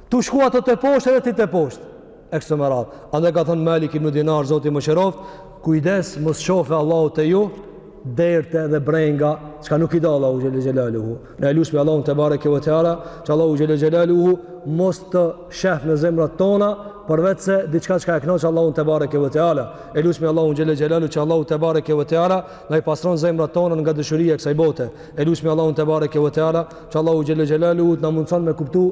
Tu shku ata te poshtë edhe ti te poshtë. E kështu me radhë. Andaj ka thënë Malik ibn Dinar, Zoti e mëshiroftë, kujdes mos sheh Allahu te ju derte dhe brenga, çka nuk i do Allahu xhele xhelaluhu. Na e lusim Allahun te bareke ve teala, që Allahu xhele xhelaluhu mos të shef në zemrat tona përveç se diçka që e kënaq Allahun te bareke ve teala. E lusim Allahun xhele xhelaluhu që Allahu te bareke ve teala na i pastron zemrat tona nga dashuria e kësaj bote. E lusim Allahun te bareke ve teala që Allahu xhele xhelaluhu na mundson me kuptu